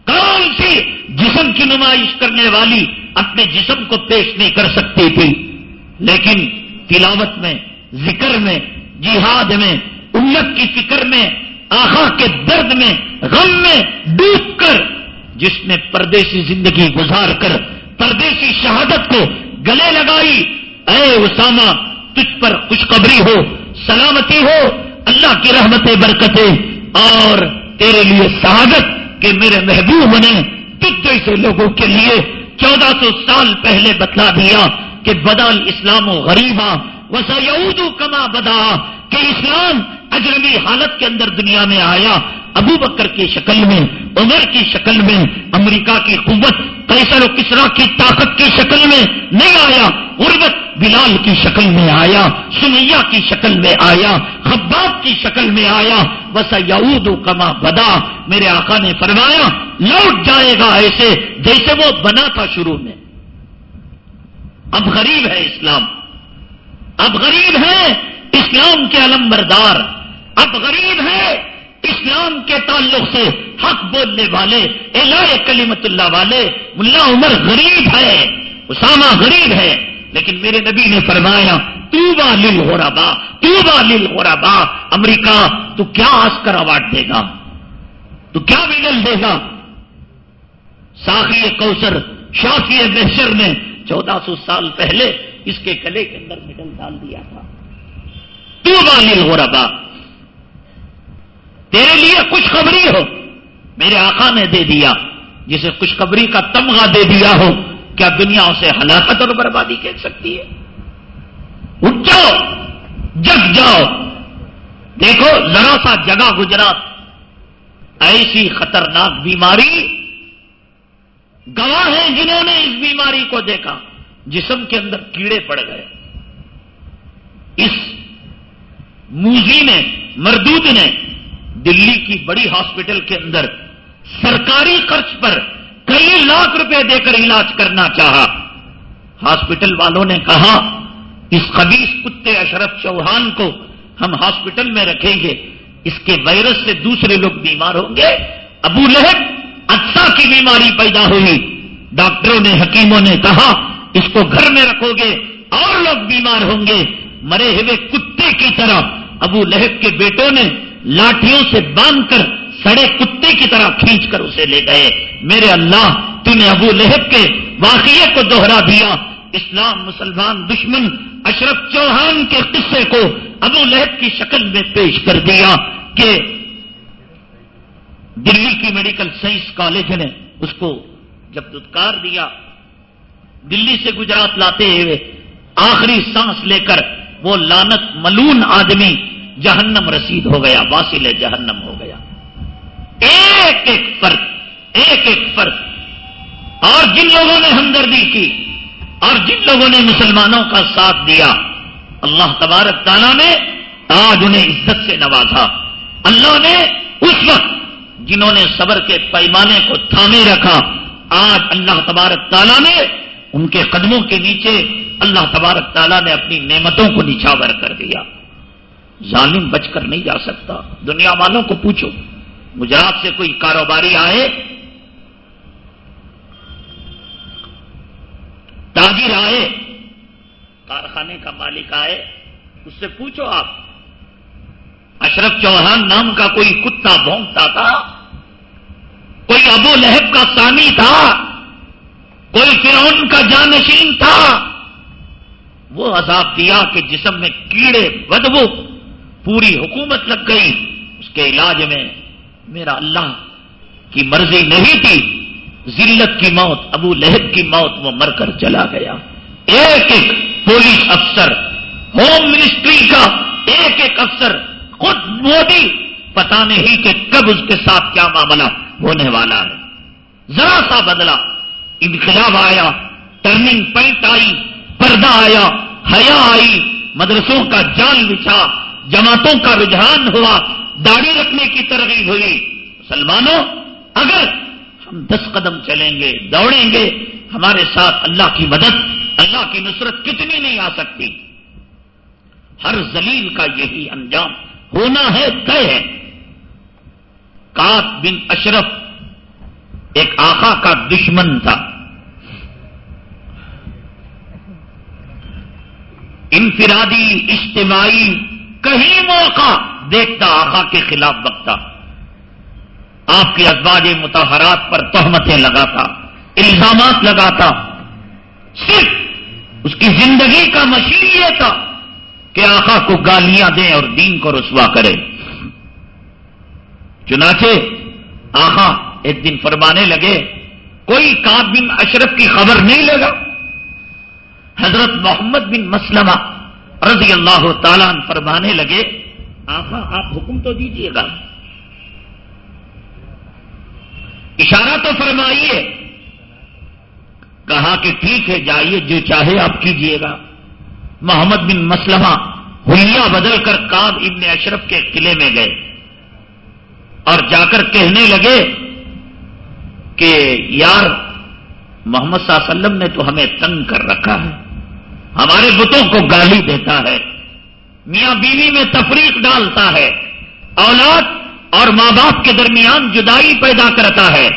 B: کون سی جسم کی نمائش کرنے والی اپنے جسم کو پیش نہیں کر سکتی تھی۔ لیکن تلاوت میں، ذکر میں، جہاد میں، امت کی فکر میں آخا کے درد میں، غم میں ڈوب کر، جس نے پردیسی زندگی گزار کر، پردیسی شہادت کو گلے لگائی، اے اسامہ، تجھ پر خوشخبری ہو، سلامتی ہو، اللہ کی رحمتیں، برکتیں، اور تیرے لیے شہادت کہ میرے محبوب نے تجھ جیسے لوگوں کے لیے چودہ سو سال پہلے بتلا دیا کہ بدل اسلام و غریبا وسا کما بدا، کہ اسلام اجربی حالت کے اندر دنیا میں آیا، ابو بکر کی شکل میں، عمر کی شکل میں، امریکہ کی قوت کیسر و کسرا کی طاقت کی شکل میں نہیں آیا، غربت بلال کی شکل میں آیا، سمیہ کی شکل میں آیا، خباب کی شکل میں آیا بس یعود کما بدا۔ میرے آقا نے فرمایا، لوٹ جائے گا ایسے جیسے وہ بنا تھا شروع میں۔ اب غریب ہے اسلام۔ اب غریب ہے اسلام کے علم بردار۔ اب غریب ہے، اسلام کے تعلق سے حق بولنے والے، الہ کلیمت اللہ والے، ملا عمر غریب ہے، اسامہ غریب ہے، لیکن میرے نبی نے فرمایا تو با لل ہو رہا با تو با لل ہو رہا با امریکہ تو کیا آسکر اوارڈ دے گا؟ تو کیا میڈل دے گا؟ ساخی کوسر شافی بحشر نے چودہ سو سال پہلے اس کے گلے کے اندر میڈل ڈال دیا تھا۔ تو با لل ہو رہا با تیرے لیے خوشخبری ہو۔ میرے آقا نے دے دیا۔ جسے خوشخبری کا تمغہ دے دیا ہو، کیا دنیا اسے ہلاکت اور بربادی کہہ سکتی ہے؟ اٹھ جاؤ، جگ جاؤ۔ دیکھو، ذرا سا جگہ گجرات ایسی خطرناک بیماری، گواہ ہیں جنہوں نے اس بیماری کو دیکھا، جسم کے اندر کیڑے پڑ گئے۔ اس موزی نے، مردود نے دلی کی بڑی ہاسپٹل کے اندر سرکاری خرچ پر کئی لاکھ روپے دے کر علاج کرنا چاہا۔ ہاسپٹل والوں نے کہا، اس خبیص کتے اشرف چوہان کو ہم ہاسپٹل میں رکھیں گے، اس کے وائرس سے دوسرے لوگ بیمار ہوں گے۔ ابو لہب اچھا کی بیماری پیدا ہوئی۔ ڈاکٹروں نے، حکیموں نے کہا، اس کو گھر میں رکھو گے، اور لوگ بیمار ہوں گے۔ مرے ہوئے کتے کی طرح ابو لہب کے بیٹوں نے لاٹھیوں سے باندھ کر سڑے کتے کی طرح کھینچ کر اسے لے گئے۔ میرے اللہ تو نے ابو لہب کے واقعے کو دوہرا دیا۔ اسلام مسلمان دشمن اشرف چوہان کے قصے کو ابو لہب کی شکل میں پیش کر دیا کہ دلی کی میڈیکل سائنس کالج نے اس کو جب دتکار دیا، دلی سے گجرات لاتے ہوئے آخری سانس لے کر وہ لانت ملون آدمی جہنم رسید ہو گیا، واصل جہنم ہو گیا۔ ایک ایک فرق ایک ایک فرق اور جن لوگوں نے ہمدردی کی، اور جن لوگوں نے مسلمانوں کا ساتھ دیا، اللہ تبارک تعالیٰ نے آج انہیں عزت سے نوازا۔ اللہ نے اس وقت جنہوں نے صبر کے پیمانے کو تھامے رکھا، آج اللہ تبارک تعالیٰ نے ان کے قدموں کے نیچے اللہ تبارک تعالیٰ نے اپنی نعمتوں کو نچھاور کر دیا۔ ظالم بچ کر نہیں جا سکتا۔ دنیا والوں کو پوچھو، گجرات سے کوئی کاروباری آئے؟ تاجر آئے، کارخانے کا مالک آئے، اس سے پوچھو آپ، اشرف چوہان نام کا کوئی کتا بھونکتا تھا؟ کوئی ابو لہب کا سامی تھا؟ کوئی فرعون کا جانشین تھا؟ وہ عذاب دیا کہ جسم میں کیڑے، بدبو پوری حکومت لگ گئی، اس کے علاج میں میرا اللہ کی مرضی نہیں تھی۔ ذلت کی موت، ابو لہب کی موت، وہ مر کر چلا گیا۔ ایک ایک پولیس افسر، ہوم منسٹری کا ایک ایک افسر، خود مودی پتا نہیں کہ کب اس کے ساتھ کیا معاملہ ہونے والا ہے۔ ذرا سا بدلا انقلاب آیا، ٹرننگ پوائنٹ آئی، پردہ آیا، حیا آئی، مدرسوں کا جال بچھا۔ جماعتوں کا رجحان ہوا، داڑھی رکھنے کی ترغیب ہوئی۔ مسلمانوں، اگر ہم دس قدم چلیں گے، دوڑیں گے، ہمارے ساتھ اللہ کی مدد، اللہ کی نصرت کتنی نہیں آ سکتی۔ ہر زلیل کا یہی انجام ہونا ہے، طے ہے۔ کات بن اشرف ایک آقا کا دشمن تھا۔ انفرادی، اجتماعی کہیں موقع دیکھتا آقا کے خلاف بکتا، آپ کے ازواج متحرات پر تہمتیں لگاتا، الزامات لگاتا، صرف اس کی زندگی کا مشین یہ تھا کہ آقا کو گالیاں دیں اور دین کو رسوا کرے۔ چنانچہ آقا ایک دن فرمانے لگے، کوئی کاب بن اشرف کی خبر نہیں لگا۔ حضرت محمد بن مسلمہ رضی اللہ تعالیٰ فرمانے لگے، آقا، آپ حکم تو دیجیے گا۔ اشارہ تو فرمائیے۔ کہا کہ ٹھیک ہے، جائیے، جو چاہے آپ کیجیے گا۔ محمد بن مسلمہ ہولیا بدل کر کاب ابن اشرف کے قلعے میں گئے۔ اور جا کر کہنے لگے کہ، یار، محمد صلی اللہ علیہ وسلم نے تو ہمیں تنگ کر رکھا ہے۔ ہمارے بتوں کو گالی دیتا ہے۔ میاں بیوی میں تفریق ڈالتا ہے۔ اولاد اور ماں باپ کے درمیان جدائی پیدا کرتا ہے۔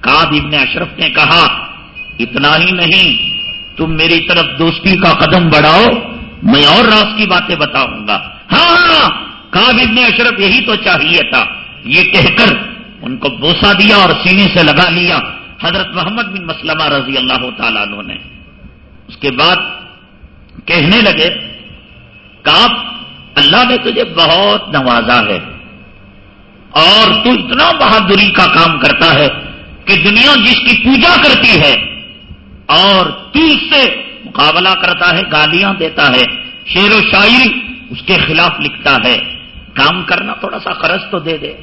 B: کاب ابن اشرف نے کہا، اتنا ہی نہیں، تم میری طرف دوستی کا قدم بڑھاؤ، میں اور راز کی باتیں بتاؤں گا۔ ہاں ہاں کاب ابن اشرف یہی تو چاہیے تھا۔ یہ کہہ کر ان کو بوسا دیا اور سینے سے لگا لیا۔ حضرت محمد بن مسلمہ رضی اللہ تعالیٰ عنہ نے۔ اس کے بعد کہنے لگے کاپ اللہ نے تجھے بہت نوازا ہے اور تو اتنا بہادری کا کام کرتا ہے کہ دنیا جس کی پوجا کرتی ہے اور تو اس سے مقابلہ کرتا ہے، گالیاں دیتا ہے، شعر و شاعری اس کے خلاف لکھتا ہے۔ کام کرنا تھوڑا سا قرض تو دے دے۔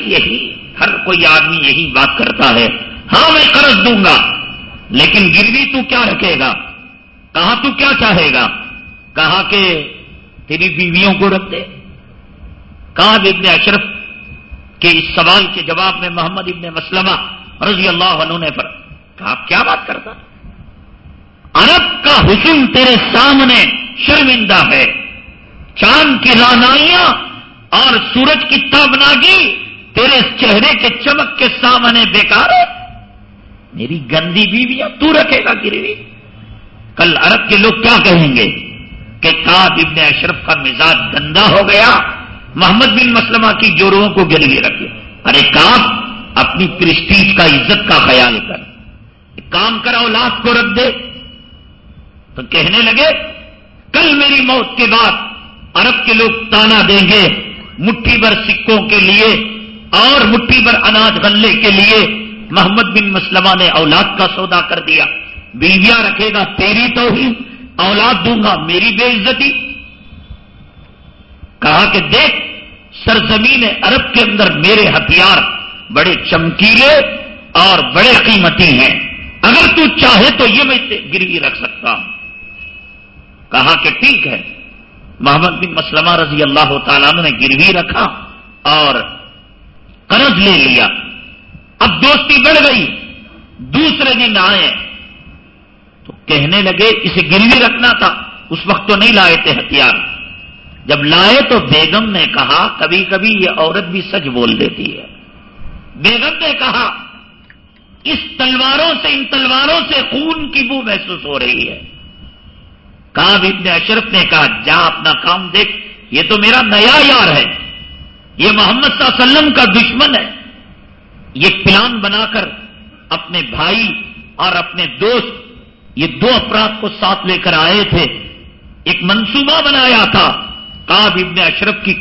B: یہی ہر کوئی آدمی یہی بات کرتا ہے۔ ہاں میں قرض دوں گا۔ لیکن گروی تو کیا رکھے گا؟ کہا تو کیا چاہے گا؟ کہا کہ تیری بیویوں کو رکھ دے؟ کہا ابن اشرف کے اس سوال کے جواب میں محمد ابن مسلمہ رضی اللہ عنہ نے پر کہا کیا بات کرتا عرب کا حسن تیرے سامنے شرمندہ ہے۔ چاند کی رانائیاں اور سورج کی تابناگی تیرے چہرے کے چمک کے سامنے بیکار ہے۔ میری گندی بیویاں تو رکھے گا گروی کل عرب کے لوگ کیا کہیں گے کہ کاب ابن اشرف کا مزاج گندا ہو گیا، محمد بن مسلمہ کی جوڑوں کو گروی رکھے۔ ارے کاب اپنی پرسٹیج کا عزت کا خیال کر۔ کام کرا اولاد کو رکھ دے۔ تو کہنے لگے، کل میری موت کے بعد عرب کے لوگ تانا دیں گے مٹھی بھر سکوں کے لیے اور مٹھی بھر اناج غلے کے لیے۔ محمد بن مسلمہ نے اولاد کا سودا کر دیا۔ بیویاں رکھے گا تیری تو ہی اولاد دوں گا میری بے عزتی۔ کہا کہ دیکھ، سرزمین عرب کے اندر میرے ہتھیار بڑے چمکیلے اور بڑے قیمتی ہیں۔ اگر تو چاہے تو یہ میں گروی رکھ سکتا ہوں۔ کہا کہ ٹھیک ہے۔ محمد بن مسلمہ رضی اللہ تعالیٰ نے گروی رکھا اور قرض لے لیا۔ اب دوستی بڑھ گئی، دوسرے دن آئے۔ تو کہنے لگے، اسے گروی رکھنا تھا، اس وقت تو نہیں لائے تھے ہتھیار۔ جب لائے تو بیگم نے کہا، کبھی کبھی یہ عورت بھی سچ بول دیتی ہے۔ بیگم نے کہا، اس تلواروں سے، ان تلواروں سے خون کی بو محسوس ہو رہی ہے۔ کہا ابن اشرف نے کہا، جا اپنا کام دیکھ، یہ تو میرا نیا یار ہے۔ یہ محمد صلی اللہ علیہ وسلم کا دشمن ہے۔ یہ پلان بنا کر اپنے بھائی اور اپنے دوست یہ دو افراد کو ساتھ لے کر آئے تھے۔ ایک منصوبہ بنایا تھا۔ کاب ابن اشرف کی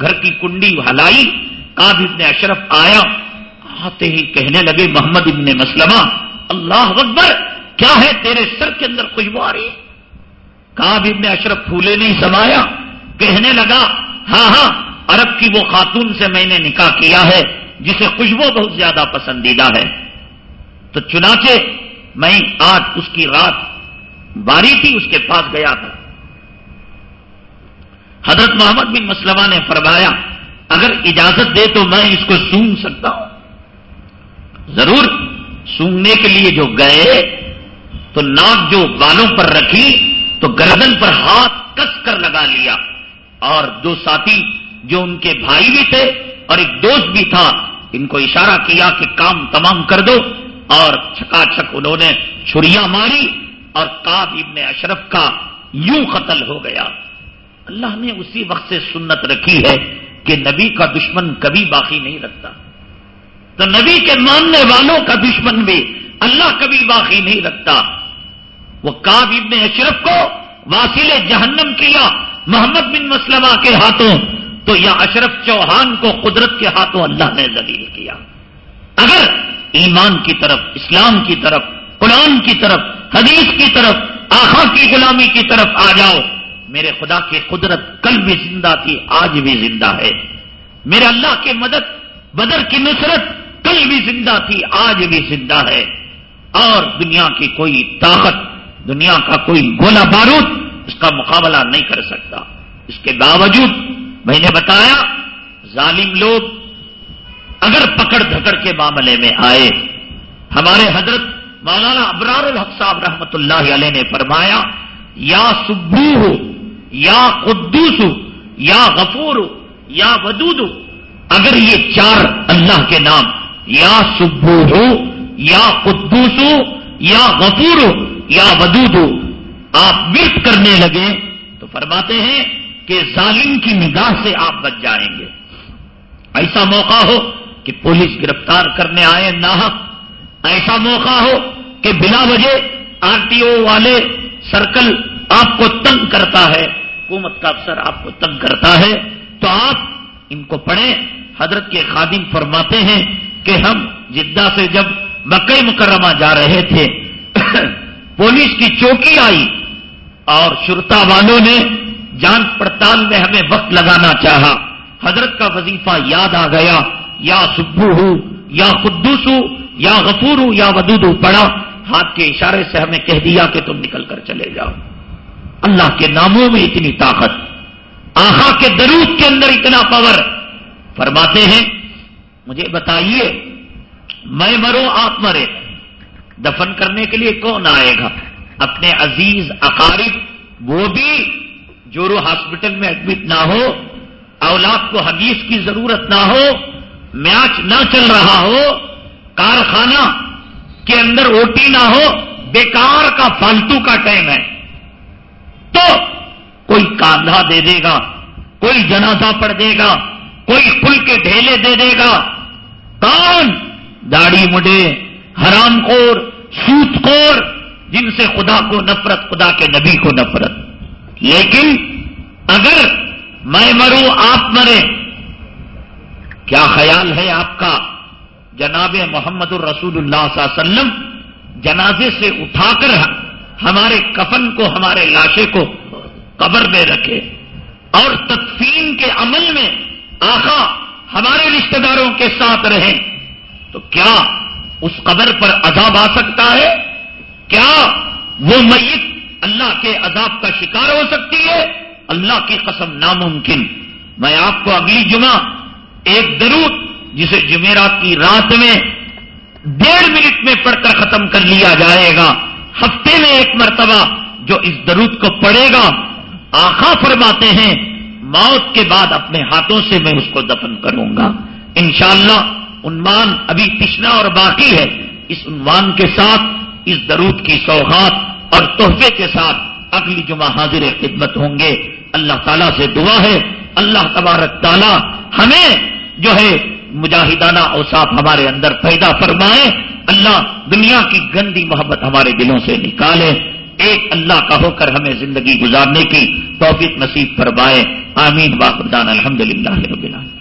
B: گھر کی کنڈی ہلائی۔ کاب ابن اشرف آیا۔ آتے ہی کہنے لگے، محمد ابن مسلمہ، اللہ اکبر، کیا ہے تیرے سر کے اندر خوشبو آ رہی ہے کاب ابن اشرف پھولے نہیں سمایا۔ کہنے لگا ہاں ہاں عرب کی وہ خاتون سے میں نے نکاح کیا ہے۔ جسے خوشبو بہت زیادہ پسندیدہ ہے۔ تو چنانچہ میں آج اس کی رات باری تھی، اس کے پاس گیا تھا۔ حضرت محمد بن مسلمہ نے فرمایا، اگر اجازت دے تو میں اس کو سونگ سکتا ہوں۔ ضرور سونگنے کے لیے جو گئے، تو ناک جو بالوں پر رکھی، تو گردن پر ہاتھ کس کر لگا لیا۔ اور دو ساتھی جو ان کے بھائی بھی تھے اور ایک دوست بھی تھا، ان کو اشارہ کیا کہ کام تمام کر دو۔ اور چھکا چھک انہوں نے چھڑیاں ماری اور کاب ابن اشرف کا یوں قتل ہو گیا۔ اللہ نے اسی وقت سے سنت رکھی ہے کہ نبی کا دشمن کبھی باقی نہیں رکھتا۔ تو نبی کے ماننے والوں کا دشمن بھی اللہ کبھی باقی نہیں رکھتا۔ وہ کاب ابن اشرف کو واصل جہنم کیا، محمد بن مسلمہ کے ہاتھوں تو یا اشرف چوہان کو قدرت کے ہاتھوں اللہ نے ذلیل کیا۔ اگر ایمان کی طرف، اسلام کی طرف، قرآن کی طرف، حدیث کی طرف آخا کی غلامی کی طرف آ جاؤ، میرے خدا کی قدرت کل بھی زندہ تھی، آج بھی زندہ ہے۔ میرے اللہ کی مدد، بدر کی نصرت کل بھی زندہ تھی، آج بھی زندہ ہے۔ اور دنیا کی کوئی طاقت، دنیا کا کوئی گولا بارود اس کا مقابلہ نہیں کر سکتا۔ اس کے باوجود میں نے بتایا، ظالم لوگ اگر پکڑ دھکڑ کے معاملے میں آئے، ہمارے حضرت مولانا ابرار الحق صاحب رحمت اللہ علیہ نے فرمایا، یا سبو ہو یا قدوس، یا غفور، یا ودود، اگر یہ چار اللہ کے نام، یا سبو ہو یا قدوس، یا غفور، یا ودود، آپ ورت کرنے لگے، تو فرماتے ہیں کہ ظالم کی نگاہ سے آپ بچ جائیں گے۔ ایسا موقع ہو کہ پولیس گرفتار کرنے آئے ناحق ہاں۔ ایسا موقع ہو کہ بلا وجہ آر ٹی او والے سرکل آپ کو تنگ کرتا ہے۔ حکومت کا افسر آپ کو تنگ کرتا ہے۔ تو آپ ان کو پڑھیں۔ حضرت کے خادم فرماتے ہیں کہ ہم جدہ سے جب مکئی مکرمہ جا رہے تھے، پولیس کی چوکی آئی اور شرتا والوں نے جانچ پڑتال میں ہمیں وقت لگانا چاہا۔ حضرت کا وظیفہ یاد آ گیا۔ یا سبو ہوں یا قدوس ہوں یا غفور ہوں یا ودود پڑا۔ ہاتھ کے اشارے سے ہمیں کہہ دیا کہ تم نکل کر چلے جاؤ۔ اللہ کے ناموں میں اتنی طاقت۔ آہا کے درود کے اندر اتنا پاور۔ فرماتے ہیں، مجھے بتائیے، میں مرو، آپ مرے۔ دفن کرنے کے لیے کون آئے گا؟ اپنے عزیز اقارب، وہ بھی جو رو ہاسپٹل میں ایڈمٹ نہ ہو، اولاد کو حدیث کی ضرورت نہ ہو میچ نہ چل رہا ہو، کارخانہ کے اندر اوٹی نہ ہو، بیکار کا، فالتو کا ٹائم ہے۔ تو کوئی کاندھا دے دے گا، کوئی جنازہ پڑ دے گا، کوئی پل کے ڈھیلے دے دے گا۔ کون؟ داڑھی مڈے، حرام خور، سوت خور، جن سے خدا کو نفرت، خدا کے نبی کو نفرت۔ لیکن اگر میں مروں، آپ مرے کیا خیال ہے آپ کا جناب محمد الرسول اللہ صلی اللہ علیہ وسلم جنازے سے اٹھا کر ہمارے کفن کو، ہمارے لاشے کو قبر میں رکھے اور تدفین کے عمل میں آخا ہمارے رشتہ داروں کے ساتھ رہیں، تو کیا اس قبر پر عذاب آ سکتا ہے؟ کیا وہ میت اللہ کے عذاب کا شکار ہو سکتی ہے۔ اللہ کی قسم ناممکن۔ میں آپ کو اگلی جمعہ ایک درود جسے جمعرات کی رات میں ڈیڑھ منٹ میں پڑھ کر ختم کر لیا جائے گا۔ ہفتے میں ایک مرتبہ جو اس درود کو پڑھے گا۔ آخا فرماتے ہیں، موت کے بعد اپنے ہاتھوں سے میں اس کو دفن کروں گا۔ انشاءاللہ عنوان ابھی پچھنا اور باقی ہے۔ اس عنوان کے ساتھ اس درود کی سوغات اور تحفے کے ساتھ اگلی جمعہ حاضر خدمت ہوں گے۔ اللہ تعالیٰ سے دعا ہے۔ اللہ تبارک تعالیٰ ہمیں جو ہے مجاہدانہ اوساف ہمارے اندر پیدا فرمائے۔ اللہ دنیا کی گندی محبت ہمارے دلوں سے نکالے۔ ایک اللہ کا ہو کر ہمیں زندگی گزارنے کی توفیق نصیب فرمائے۔ آمین۔ باقدان الحمد للہ رب العالمین۔